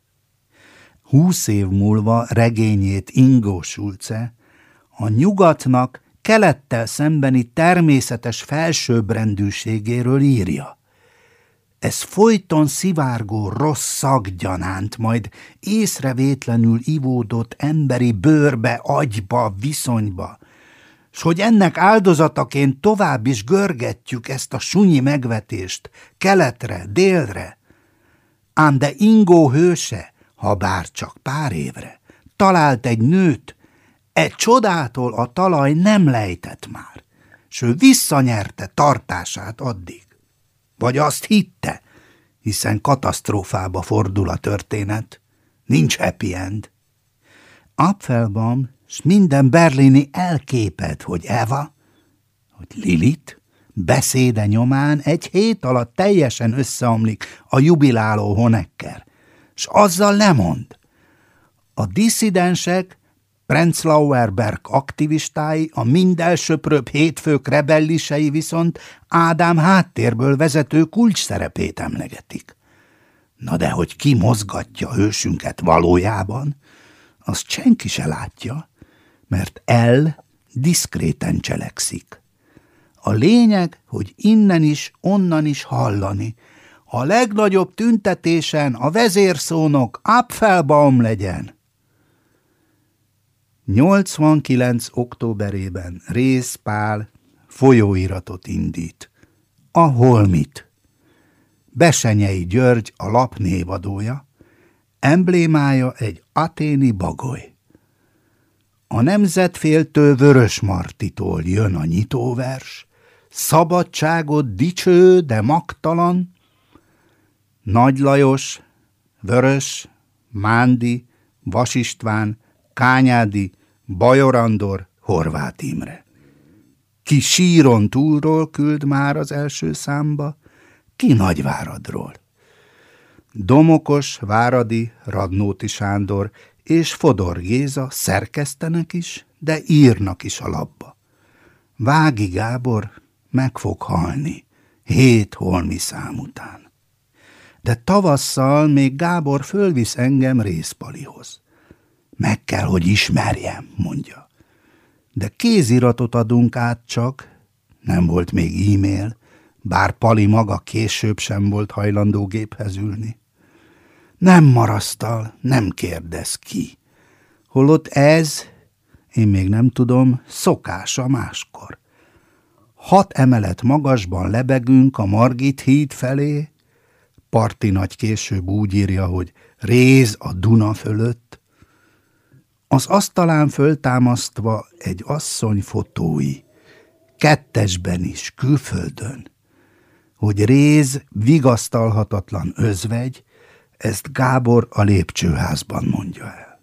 Húsz év múlva regényét Ingo Schulze a nyugatnak kelettel szembeni természetes felsőbbrendűségéről írja. Ez folyton szivárgó rossz szaggyanánt, majd észrevétlenül ivódott emberi bőrbe, agyba, viszonyba, s hogy ennek áldozataként tovább is görgetjük ezt a sunyi megvetést keletre, délre. Ám de Ingó hőse, ha bár csak pár évre, talált egy nőt, egy csodától a talaj nem lejtett már, s ő visszanyerte tartását addig. Vagy azt hitte, hiszen katasztrófába fordul a történet. Nincs happy end. Apfelbaum s minden berlini elképed, hogy Eva, hogy Lilit, beszéde nyomán egy hét alatt teljesen összeomlik a jubiláló Honecker, s azzal lemond. A disszidensek, Prenzlauer Berg aktivistái, a mindelsöprőbb hétfők rebellisei viszont Ádám háttérből vezető kulcs szerepét emlegetik. Na de hogy ki mozgatja hősünket valójában, azt senki se látja, mert el diszkréten cselekszik. A lényeg, hogy innen is, onnan is hallani. A legnagyobb tüntetésen a vezérszónok Apfelbaum legyen. 89. októberében Rész Pál folyóiratot indít. A Holmit. Besenyei György a lap névadója, emblémája egy aténi bagoly. A nemzetféltő Vörös Martitól jön a nyitóvers, szabadságot dicső, de magtalan. Nagy Lajos, Vörös, Mándi, Vasistván, Kányádi, Bajorandor, Horváth Imre. Ki síron túlról küld már az első számba, ki Nagyváradról. Domokos, Váradi, Radnóti Sándor és Fodor Géza szerkesztenek is, de írnak is a labba. Vági Gábor meg fog halni, hét holmi szám után. De tavasszal még Gábor fölvisz engem részpalihoz. Meg kell, hogy ismerjem, mondja. De kéziratot adunk át csak, nem volt még e-mail, bár Pali maga később sem volt hajlandó géphez ülni. Nem marasztal, nem kérdez ki. Holott ez, én még nem tudom, szokása máskor. Hat emelet magasban lebegünk a Margit híd felé, Parti nagy később úgy írja, hogy réz a Duna fölött, az asztalán föltámasztva egy asszony fotói, kettesben is, külföldön, hogy réz vigasztalhatatlan özvegy, ezt Gábor a lépcsőházban mondja el.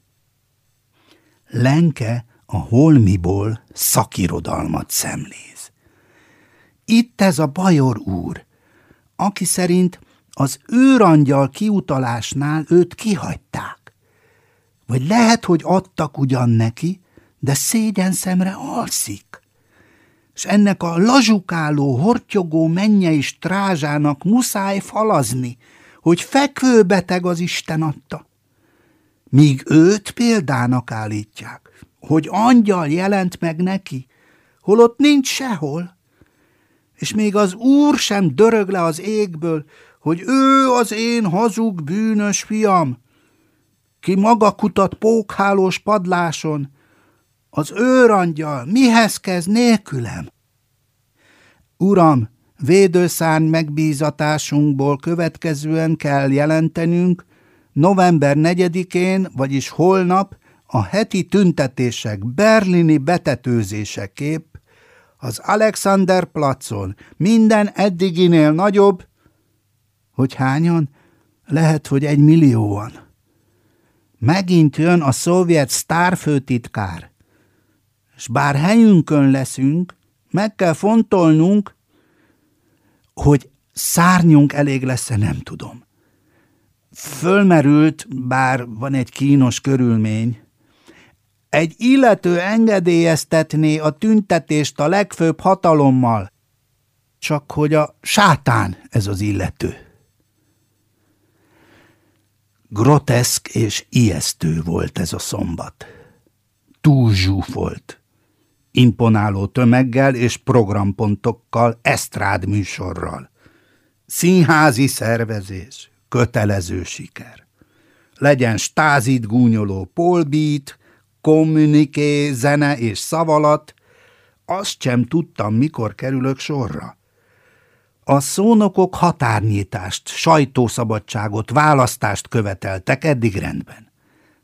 Lenke a holmiból szakirodalmat szemléz. Itt ez a Bajor úr, aki szerint az őrangyal kiutalásnál őt kihagyták. Vagy lehet, hogy adtak ugyan neki, de szégyen szemre alszik. És ennek a lazsukáló, hortyogó mennyei strázsának muszáj falazni, hogy fekvőbeteg az Isten adta. Míg őt példának állítják, hogy angyal jelent meg neki, holott nincs sehol. És még az úr sem dörög le az égből, hogy ő az én hazug bűnös fiam, ki maga kutat pókhálós padláson, az őrangyal mihez kezd nélkülem? Uram, védőszárny megbízatásunkból következően kell jelentenünk, november 4-én, vagyis holnap a heti tüntetések berlini betetőzéseképp az Alexander placon minden eddiginél nagyobb, hogy hányan? Lehet, hogy egy millióan. Megint jön a szovjet sztárfőtitkár. És bár helyünkön leszünk, meg kell fontolnunk, hogy szárnyunk elég lesz-e, nem tudom. Fölmerült, bár van egy kínos körülmény, egy illető engedélyeztetné a tüntetést a legfőbb hatalommal, csak hogy a sátán ez az illető. Groteszk és ijesztő volt ez a szombat. Túl zsúfolt. Imponáló tömeggel és programpontokkal, esztrád műsorral. Színházi szervezés, kötelező siker. Legyen stázit gúnyoló polbít, kommuniké, zene és szavalat, azt sem tudtam, mikor kerülök sorra. A szónokok határnyítást, sajtószabadságot, választást követeltek eddig rendben.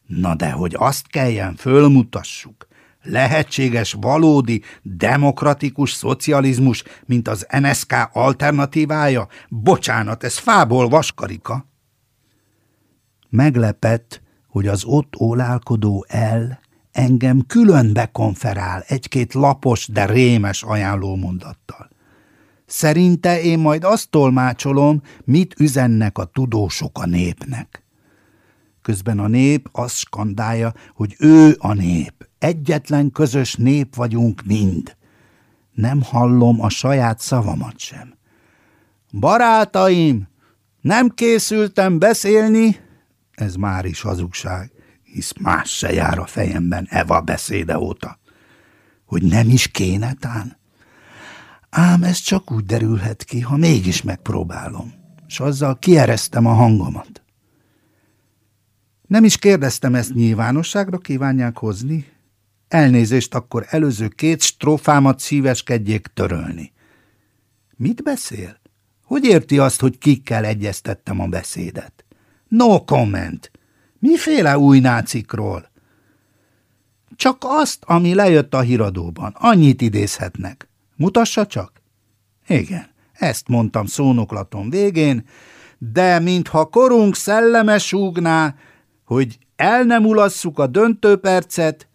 Na de hogy azt kelljen fölmutassuk, lehetséges valódi demokratikus szocializmus, mint az NSK alternatívája? Bocsánat, ez fából vaskarika. Meglepett, hogy az ott ólálkodó el engem külön bekonferál egy-két lapos, de rémes ajánlómondattal. Szerinte én majd azt tolmácsolom, mit üzennek a tudósok a népnek. Közben a nép azt skandálja, hogy ő a nép, egyetlen közös nép vagyunk mind. Nem hallom a saját szavamat sem. Barátaim, nem készültem beszélni, ez már is hazugság, hisz más se jár a fejemben Eva beszéde óta. Hogy nem is kéne tán? Ám ez csak úgy derülhet ki, ha mégis megpróbálom, és azzal kiereztem a hangomat. Nem is kérdeztem ezt nyilvánosságra kívánják hozni? Elnézést, akkor előző két strófámat szíveskedjék törölni. Mit beszél? Hogy érti azt, hogy kikkel egyeztettem a beszédet? No comment. Miféle új nácikról? Csak azt, ami lejött a híradóban. Annyit idézhetnek. Mutassa csak. Igen, ezt mondtam szónoklatom végén, de mintha korunk szelleme súgná, hogy el nem ulasszuk a döntőpercet,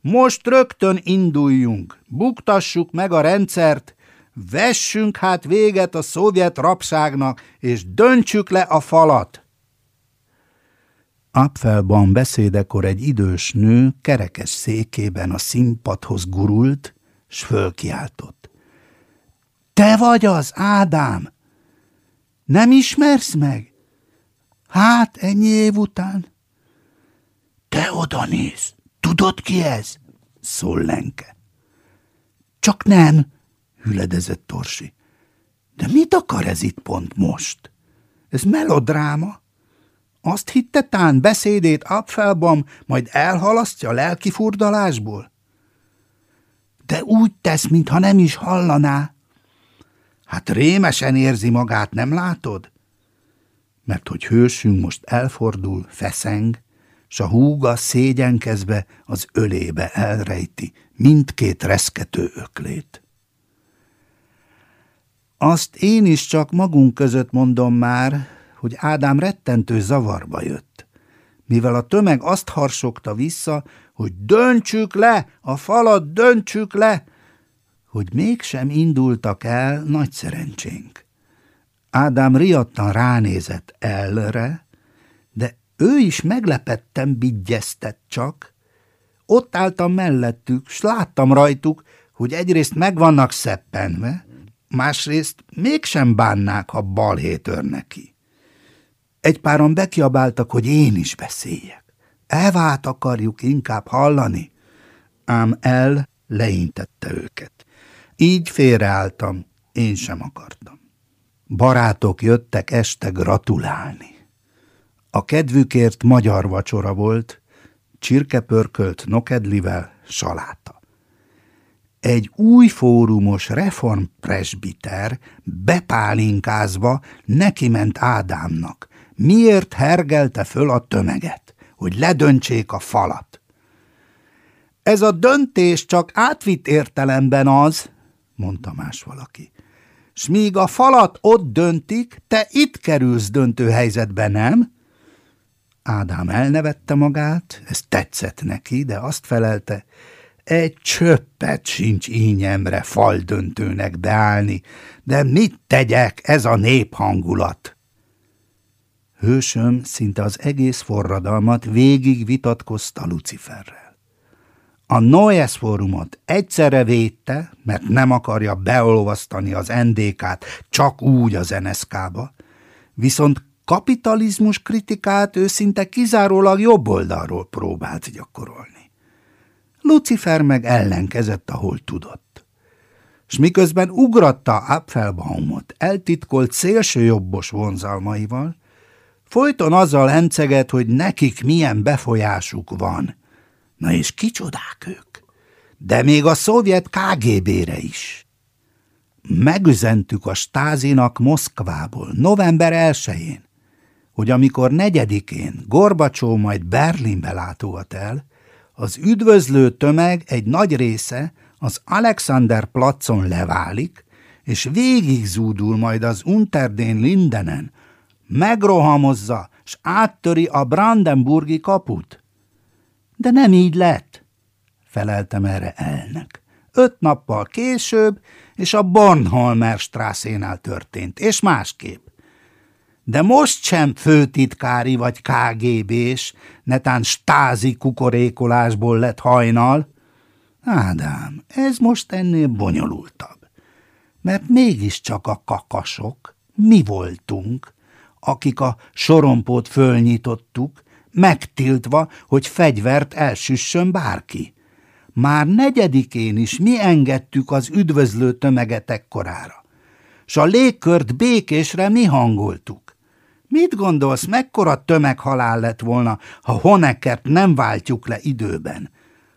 most rögtön induljunk, buktassuk meg a rendszert, vessünk hát véget a szovjet rabságnak, és döntsük le a falat. Apfelban beszédekor egy idős nő kerekes székében a színpadhoz gurult, s fölkiáltott. Te vagy az, Ádám! Nem ismersz meg? Hát, ennyi év után? Te oda néz, tudod ki ez? Szól Lenke. Csak nem, hüledezett Torsi. De mit akar ez itt pont most? Ez melodráma? Azt hitte tán beszédét Apfelbam majd elhalasztja a lelki furdalásból? De úgy tesz, mintha nem is hallaná. Hát rémesen érzi magát, nem látod? Mert hogy hősünk most elfordul, feszeng, s a húga szégyenkezve az ölébe elrejti mindkét reszkető öklét. Azt én is csak magunk között mondom már, hogy Ádám rettentő zavarba jött, mivel a tömeg azt harsogta vissza, hogy döntsük le, a falat döntsük le, hogy mégsem indultak el, nagy szerencsénk. Ádám riadtan ránézett elre, de ő is meglepetten bigyeztett csak, ott álltam mellettük, s láttam rajtuk, hogy egyrészt meg vannak szeppenve, másrészt mégsem bánnák, ha balhét örnek ki. Egy páran bekiabáltak, hogy én is beszéljek. Evát akarjuk inkább hallani, ám el leintette őket. Így félreálltam, én sem akartam. Barátok jöttek este gratulálni. A kedvükért magyar vacsora volt, csirkepörkölt nokedlivel, saláta. Egy új fórumos reformpresbiter bepálinkázva neki ment Ádámnak. Miért hergelte föl a tömeget, hogy ledöntsék a falat? Ez a döntés csak átvitt értelemben az, mondta más valaki. S míg a falat ott döntik, te itt kerülsz döntő helyzetbe, nem? Ádám elnevette magát, ez tetszett neki, de azt felelte, egy csöppet sincs ínyemre faldöntőnek beállni, de mit tegyek, ez a néphangulat? Hősöm szinte az egész forradalmat végig vitatkozta Luciferrel. A Noyes fórumot egyszerre védte, mert nem akarja beolvasztani az NDK-t csak úgy az NSK-ba, viszont kapitalizmus kritikát ő szinte kizárólag jobb oldalról próbált gyakorolni. Lucifer meg ellenkezett, ahol tudott. S miközben ugratta Apfelbaumot eltitkolt szélsőjobbos vonzalmaival, folyton azzal henceget, hogy nekik milyen befolyásuk van – Na és kicsodák ők? De még a szovjet KGB-re is. Megüzentük a stázinak Moszkvából november 1-én, hogy amikor negyedikén Gorbacsó majd Berlinbe látogat el, az üdvözlő tömeg egy nagy része az Alexander placon leválik, és végig zúdul majd az Unterdén Lindenen, megrohamozza, s áttöri a Brandenburgi kaput. De nem így lett, feleltem erre elnek. Öt nappal később, és a Bornholmer strászénál történt, és másképp. De most sem főtitkári vagy KGB-s, netán stázi kukorékolásból lett hajnal. Ádám, ez most ennél bonyolultabb. Mert mégiscsak a kakasok, mi voltunk, akik a sorompót fölnyitottuk, megtiltva, hogy fegyvert elsüssön bárki. Már negyedikén is mi engedtük az üdvözlő tömeget ekkorára. S a légkört békésre mi hangoltuk. Mit gondolsz, mekkora tömeghalál lett volna, ha Honekert nem váltjuk le időben?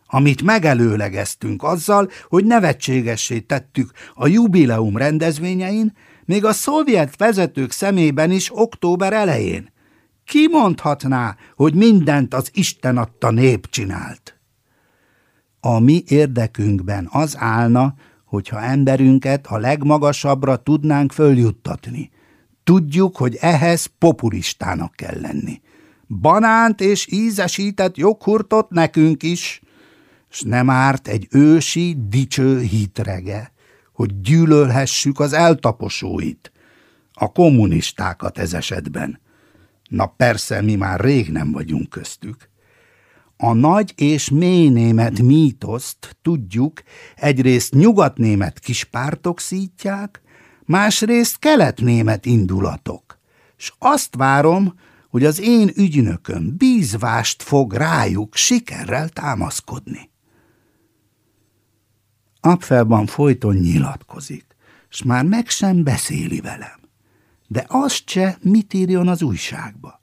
Amit megelőlegeztünk azzal, hogy nevetségessé tettük a jubileum rendezvényein, még a szovjet vezetők szemében is október elején. Ki mondhatná, hogy mindent az Isten adta nép csinált? A mi érdekünkben az állna, hogyha emberünket a legmagasabbra tudnánk följuttatni. Tudjuk, hogy ehhez populistának kell lenni. Banánt és ízesített joghurtot nekünk is, s nem árt egy ősi, dicső hitrege, hogy gyűlölhessük az eltaposóit, a kommunistákat ez esetben. Na persze, mi már rég nem vagyunk köztük. A nagy és mély német mítoszt, tudjuk, egyrészt nyugatnémet kispártok szítják, másrészt keletnémet indulatok. S azt várom, hogy az én ügynököm bízvást fog rájuk sikerrel támaszkodni. Apfelban folyton nyilatkozik, s már meg sem beszéli velem de azt se mit írjon az újságba,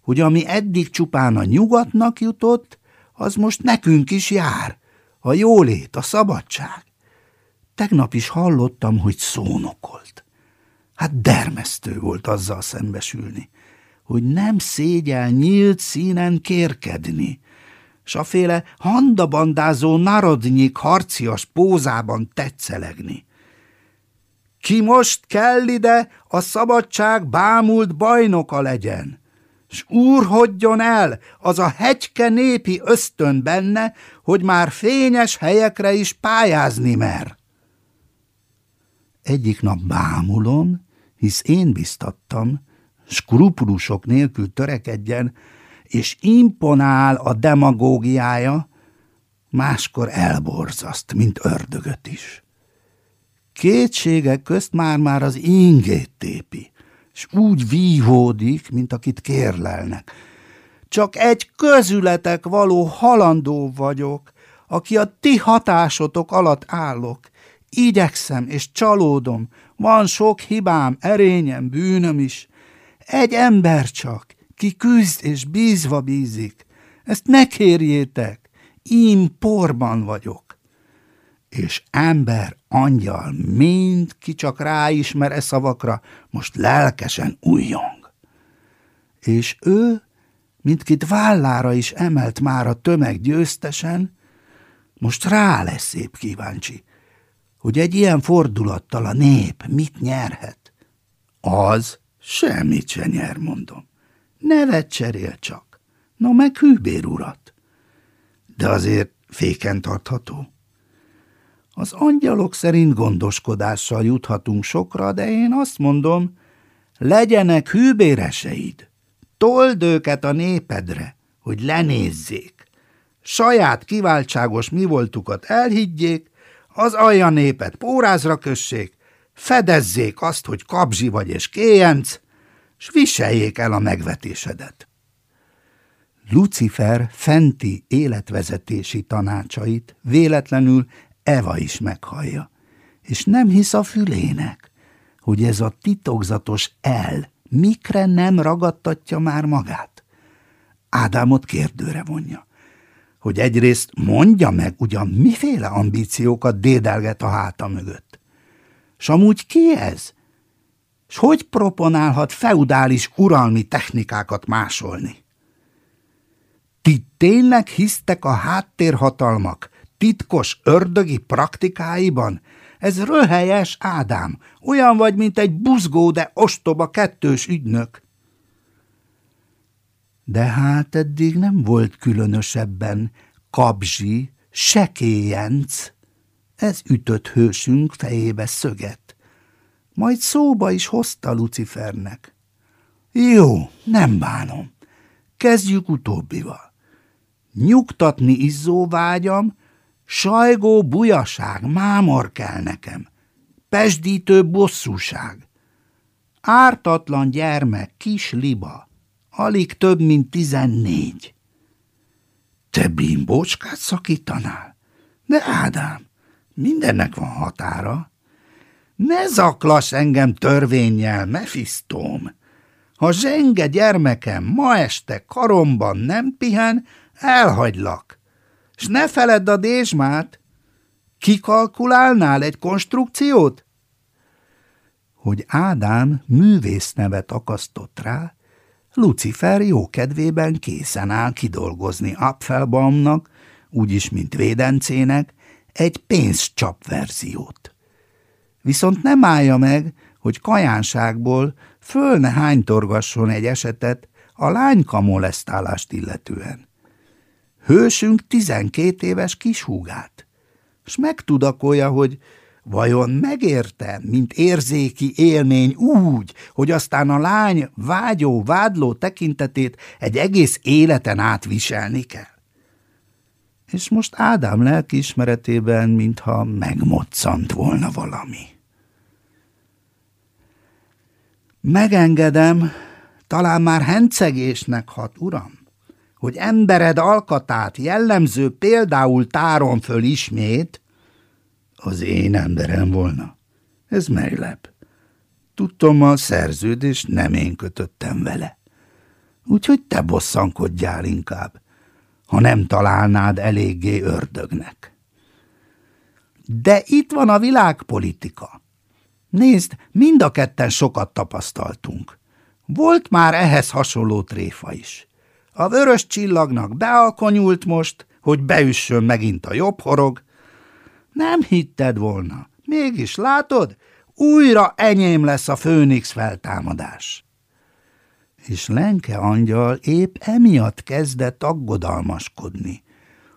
hogy ami eddig csupán a nyugatnak jutott, az most nekünk is jár, a jólét, a szabadság. Tegnap is hallottam, hogy szónokolt. Hát dermesztő volt azzal szembesülni, hogy nem szégyel nyílt színen kérkedni, s a féle handabandázó narodnyik harcias pózában tetszelegni. Ki most kell ide, a szabadság bámult bajnoka legyen, s úrhodjon el az a hegyke népi ösztön benne, hogy már fényes helyekre is pályázni mer. Egyik nap bámulom, hisz én biztattam, skrupulusok nélkül törekedjen, és imponál a demagógiája, máskor elborzaszt, mint ördögöt is. Kétségek közt már-már az ingét tépi, és úgy vívódik, mint akit kérlelnek. Csak egy közületek való halandó vagyok, aki a ti hatásotok alatt állok. Igyekszem és csalódom, van sok hibám, erényem, bűnöm is. Egy ember csak, ki küzd és bízva bízik. Ezt ne kérjétek, én porban vagyok. És ember, angyal, mind ki csak ráismer e szavakra, most lelkesen újjong. És ő, mindkit vállára is emelt már a tömeg győztesen, most rá lesz szép kíváncsi, hogy egy ilyen fordulattal a nép mit nyerhet. Az semmit se nyer, mondom. Nevet cserél csak. No meg hűbér urat. De azért féken tartható. Az angyalok szerint gondoskodással juthatunk sokra, de én azt mondom, legyenek hűbéreseid. Told őket a népedre, hogy lenézzék. Saját kiváltságos mi voltukat elhiggyék, az alja népet pórázra kössék, fedezzék azt, hogy kabzsi vagy és kéjenc, s viseljék el a megvetésedet. Lucifer fenti életvezetési tanácsait véletlenül Eva is meghallja, és nem hisz a fülének, hogy ez a titokzatos el mikre nem ragadtatja már magát. Ádámot kérdőre vonja, hogy egyrészt mondja meg ugyan miféle ambíciókat dédelget a háta mögött. S amúgy ki ez? S hogy proponálhat feudális uralmi technikákat másolni? Ti tényleg hisztek a háttérhatalmak titkos ördögi praktikáiban? Ez röhelyes, Ádám, olyan vagy, mint egy buzgó, de ostoba kettős ügynök. De hát eddig nem volt különösebben kabzsi, sekéjenc. Ez ütött hősünk fejébe szöget. Majd szóba is hozta Lucifernek. Jó, nem bánom. Kezdjük utóbbival. Nyugtatni izzó vágyam, Sajgó bujaság, mámor kell nekem, pesdítő bosszúság. Ártatlan gyermek, kis liba, alig több, mint tizennégy. Te bimbócskát szakítanál? De Ádám, mindennek van határa. Ne zaklass engem törvényjel, Mefisztóm! Ha zsenge gyermekem ma este karomban nem pihen, elhagylak s ne feledd a dézsmát. Kikalkulálnál egy konstrukciót? Hogy Ádám művész nevet akasztott rá, Lucifer jókedvében készen áll kidolgozni Apfelbaumnak, úgyis mint védencének, egy pénzcsap verziót. Viszont nem állja meg, hogy kajánságból föl ne hánytorgasson egy esetet a lányka molesztálást illetően. Hősünk tizenkét éves kishúgát, s megtudakolja, hogy vajon megérte, mint érzéki élmény úgy, hogy aztán a lány vágyó, vádló tekintetét egy egész életen átviselni kell. És most Ádám lelkiismeretében, mintha megmoccant volna valami. Megengedem, talán már hencegésnek hat, uram, hogy embered alkatát jellemző például táron föl ismét, az én emberem volna. Ez meglep. Tudtom, a szerződést nem én kötöttem vele. Úgyhogy te bosszankodjál inkább, ha nem találnád eléggé ördögnek. De itt van a világpolitika. Nézd, mind a ketten sokat tapasztaltunk. Volt már ehhez hasonló tréfa is. A vörös csillagnak bealkonyult most, hogy beüssön megint a jobb horog. Nem hitted volna. Mégis látod, újra enyém lesz a főnix feltámadás. És Lenke angyal épp emiatt kezdett aggodalmaskodni,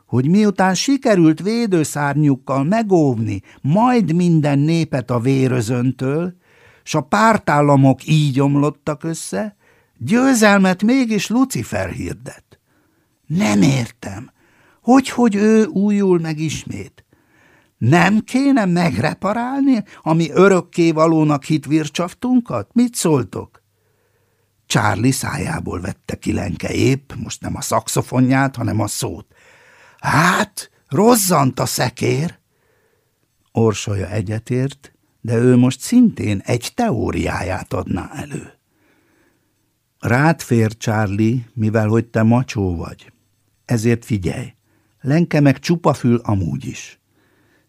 hogy miután sikerült védőszárnyukkal megóvni majd minden népet a vérözöntől, s a pártállamok így omlottak össze, Győzelmet mégis Lucifer hirdet. Nem értem, Hogy, hogy ő újul meg ismét? Nem kéne megreparálni, ami örökké valónak hit vircsaftunkat? Mit szóltok? Charlie szájából vette ki Lenke épp, most nem a szakszofonját, hanem a szót. Hát, rozzant a szekér. Orsolya egyetért, de ő most szintén egy teóriáját adná elő. Rád fér, Charlie, mivel hogy te macsó vagy. Ezért figyelj, Lenke meg csupafül amúgy is.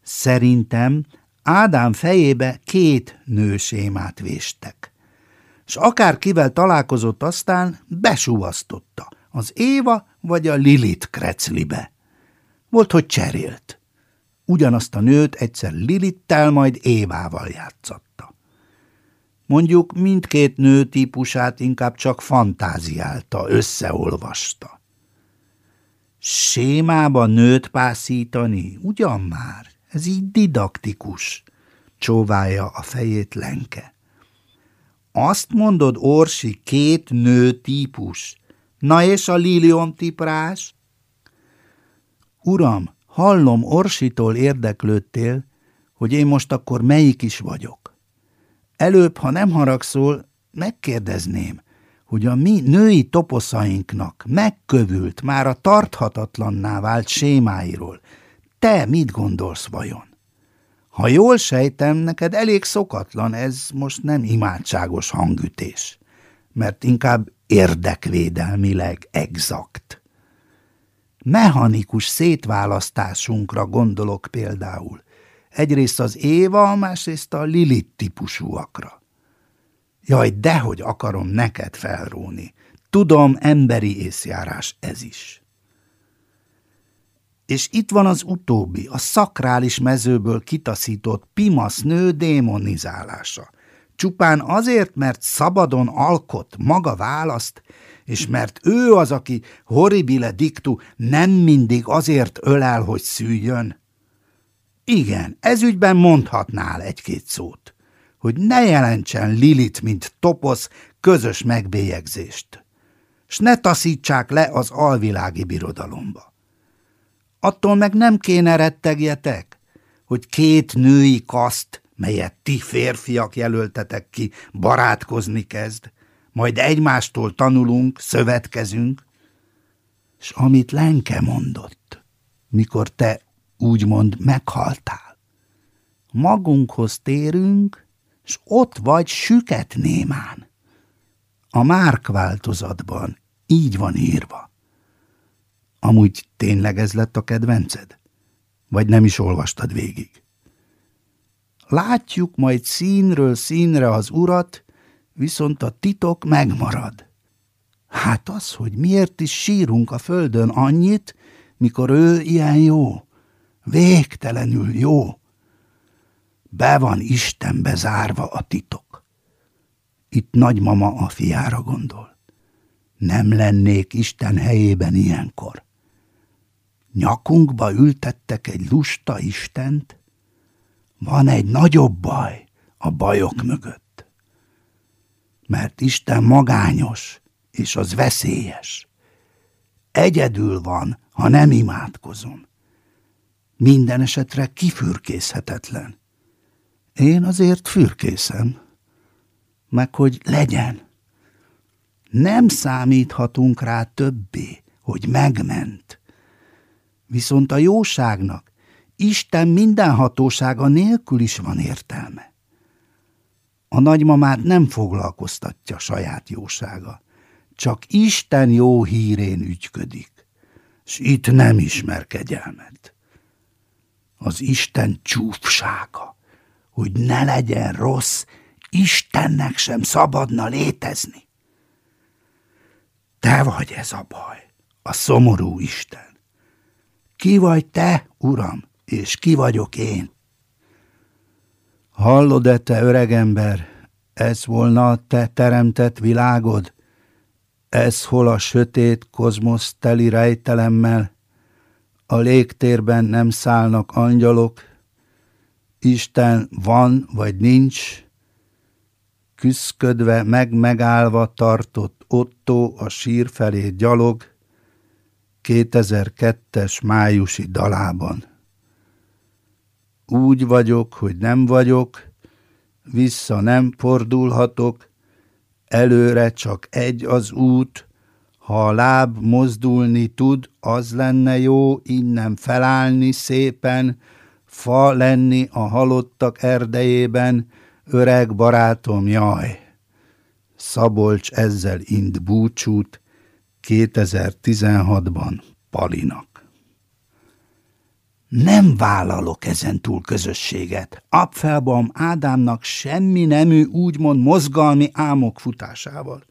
Szerintem Ádám fejébe két nősémát véstek. S akár kivel találkozott aztán, besuvasztotta, az Éva vagy a Lilit kreclibe. Volt, hogy cserélt. Ugyanazt a nőt egyszer Lilittel, majd Évával játszatta. Mondjuk mindkét nő típusát inkább csak fantáziálta, összeolvasta. Sémába nőt pászítani, ugyan már, ez így didaktikus, csóválja a fejét Lenke. Azt mondod, Orsi, két nő típus. Na és a Lilion tiprás? Uram, hallom, Orsitól érdeklődtél, hogy én most akkor melyik is vagyok. Előbb, ha nem haragszol, megkérdezném, hogy a mi női toposzainknak megkövült, már a tarthatatlanná vált sémáiról. Te mit gondolsz vajon? Ha jól sejtem, neked elég szokatlan, ez most nem imádságos hangütés, mert inkább érdekvédelmileg exakt. Mechanikus szétválasztásunkra gondolok például. Egyrészt az Éva, másrészt a Lilith típusúakra. Jaj, dehogy akarom neked felróni. Tudom, emberi észjárás ez is. És itt van az utóbbi, a szakrális mezőből kitaszított pimasz nő démonizálása. Csupán azért, mert szabadon alkot, maga választ, és mert ő az, aki horribile dictu nem mindig azért ölel, hogy szűjjön. Igen, ezügyben mondhatnál egy-két szót hogy ne jelentsen Lilit, mint toposz, közös megbélyegzést, s ne taszítsák le az alvilági birodalomba. Attól meg nem kéne rettegjetek, hogy két női kaszt, melyet ti férfiak jelöltetek ki, barátkozni kezd, majd egymástól tanulunk, szövetkezünk, s amit Lenke mondott, mikor te úgymond meghaltál. Magunkhoz térünk, s ott vagy süket némán. A Márk változatban így van írva. Amúgy tényleg ez lett a kedvenced? Vagy nem is olvastad végig? Látjuk majd színről színre az urat, viszont a titok megmarad. Hát az, hogy miért is sírunk a földön annyit, mikor ő ilyen jó, végtelenül jó. Be van Istenbe zárva a titok. Itt nagymama a fiára gondol. Nem lennék Isten helyében ilyenkor. Nyakunkba ültettek egy lusta Istent, van egy nagyobb baj a bajok mögött. Mert Isten magányos, és az veszélyes. Egyedül van, ha nem imádkozom. Minden esetre kifürkészhetetlen. Én azért fürkészem, meg hogy legyen. Nem számíthatunk rá többé, hogy megment. Viszont a jóságnak Isten mindenhatósága nélkül is van értelme. A nagymamát nem foglalkoztatja saját jósága, csak Isten jó hírén ügyködik, s itt nem ismer kegyelmet. Az Isten csúfsága hogy ne legyen rossz, Istennek sem szabadna létezni. Te vagy ez a baj, a szomorú Isten. Ki vagy te, Uram, és ki vagyok én? Hallod-e, te öregember, ez volna a te teremtett világod? Ez hol a sötét kozmosz teli rejtelemmel? A légtérben nem szállnak angyalok, Isten van vagy nincs, küszködve, meg megállva tartott Otto a sír felé gyalog, 2002-es májusi dalában. Úgy vagyok, hogy nem vagyok, vissza nem fordulhatok, előre csak egy az út, ha a láb mozdulni tud, az lenne jó innen felállni szépen, fa lenni a halottak erdejében, öreg barátom, jaj! Szabolcs ezzel ind búcsút 2016-ban Palinak. Nem vállalok ezen túl közösséget. Apfelbaum Ádámnak semmi nemű úgymond mozgalmi álmok futásával.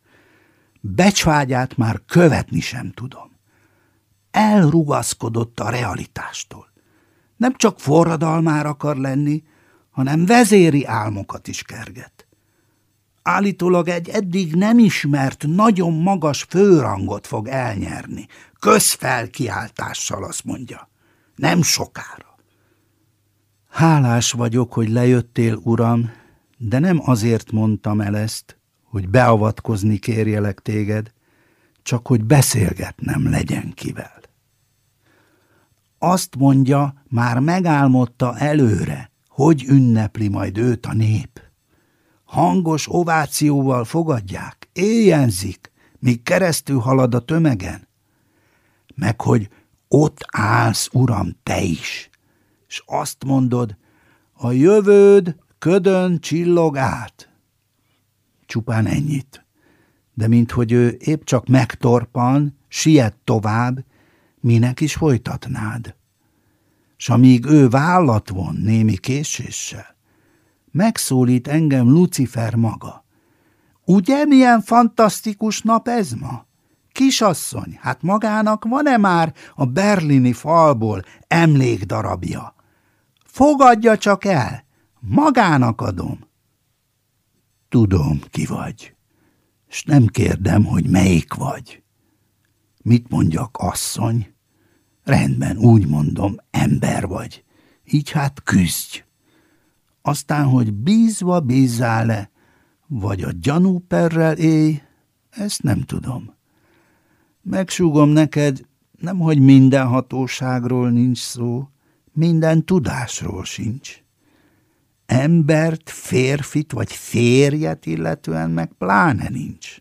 Becsvágyát már követni sem tudom. Elrugaszkodott a realitástól. Nem csak forradalmár akar lenni, hanem vezéri álmokat is kerget. Állítólag egy eddig nem ismert, nagyon magas főrangot fog elnyerni. Közfelkiáltással azt mondja. Nem sokára. Hálás vagyok, hogy lejöttél, uram, de nem azért mondtam el ezt, hogy beavatkozni kérjelek téged, csak hogy beszélgetnem legyen kivel. Azt mondja, már megálmodta előre, hogy ünnepli majd őt a nép. Hangos ovációval fogadják, éjjenzik, míg keresztül halad a tömegen. Meg hogy ott állsz, uram, te is, és azt mondod, a jövőd ködön csillog át. Csupán ennyit. De minthogy ő épp csak megtorpan, siet tovább, minek is folytatnád. S amíg ő vállat von némi késéssel, megszólít engem Lucifer maga. Ugye milyen fantasztikus nap ez ma? Kisasszony, hát magának van-e már a berlini falból emlékdarabja? Fogadja csak el, magának adom. Tudom, ki vagy, s nem kérdem, hogy melyik vagy. Mit mondjak, asszony? Rendben, úgy mondom, ember vagy. Így hát küzdj. Aztán, hogy bízva bízzál-e, vagy a gyanúperrel élj, ezt nem tudom. Megsúgom neked, nem, hogy minden hatóságról nincs szó, minden tudásról sincs. Embert, férfit vagy férjet illetően meg pláne nincs.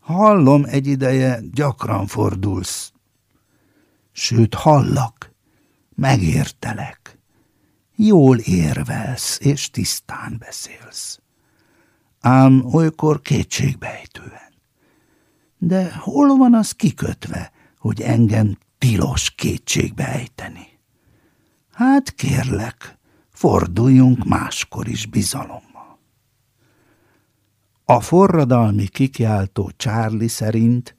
Hallom egy ideje, gyakran fordulsz. Sőt, hallak, megértelek. Jól érvelsz, és tisztán beszélsz. Ám olykor kétségbejtően de hol van az kikötve, hogy engem tilos kétségbe ejteni? Hát kérlek, forduljunk máskor is bizalommal. A forradalmi kikiáltó Charlie szerint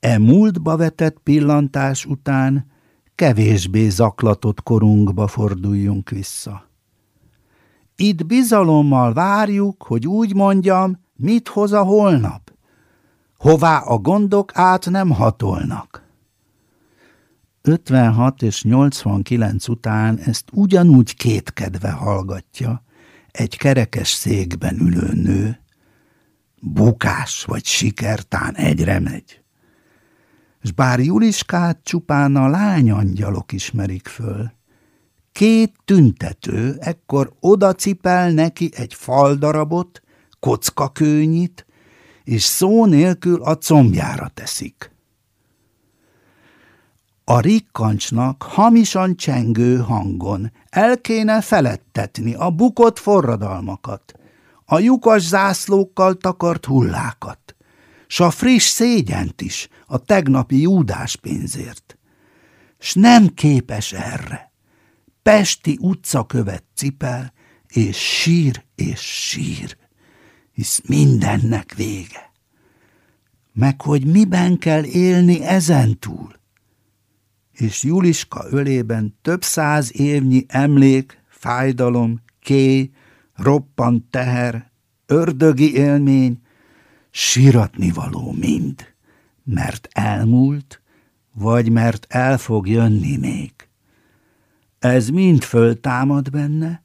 e múltba vetett pillantás után kevésbé zaklatott korunkba forduljunk vissza. Itt bizalommal várjuk, hogy úgy mondjam, mit hoz a holnap hová a gondok át nem hatolnak. 56 és 89 után ezt ugyanúgy kétkedve hallgatja egy kerekes székben ülő nő, bukás vagy sikertán egyre megy. S bár Juliskát csupán a lányangyalok ismerik föl, két tüntető ekkor odacipel neki egy faldarabot, kockakőnyit, és szó nélkül a combjára teszik. A rikkancsnak hamisan csengő hangon el kéne felettetni a bukott forradalmakat, a lyukas zászlókkal takart hullákat, s a friss szégyent is a tegnapi júdás pénzért. S nem képes erre. Pesti utcakövet cipel, és sír és sír hisz mindennek vége. Meg hogy miben kell élni ezentúl. És Juliska ölében több száz évnyi emlék, fájdalom, ké, roppant teher, ördögi élmény, siratni való mind, mert elmúlt, vagy mert el fog jönni még. Ez mind föltámad benne,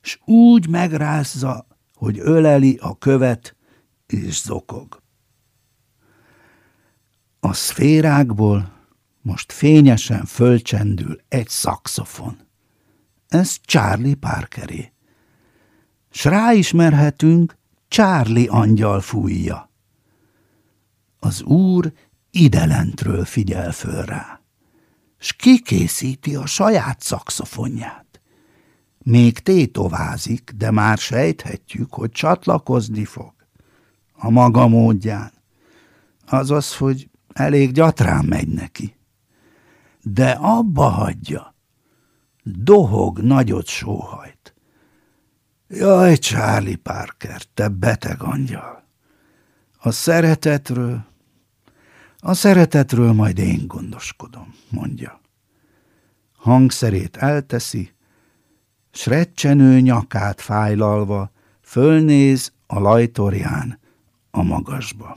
s úgy megrázza hogy öleli a követ és zokog. A szférákból Most fényesen fölcsendül egy szakszofon. Ez Charlie Parkeré. S ráismerhetünk, Charlie angyal fújja. Az úr idelentről figyel föl rá, s kikészíti a saját szakszofonját. Még tétovázik, de már sejthetjük, hogy csatlakozni fog. A maga módján. Azaz, hogy elég gyatrán megy neki. De abba hagyja. Dohog, nagyot sóhajt. Jaj, Charlie Parker, te beteg angyal! A szeretetről, a szeretetről majd én gondoskodom, mondja. Hangszerét elteszi, s recsenő nyakát fájlalva fölnéz a lajtorján a magasba.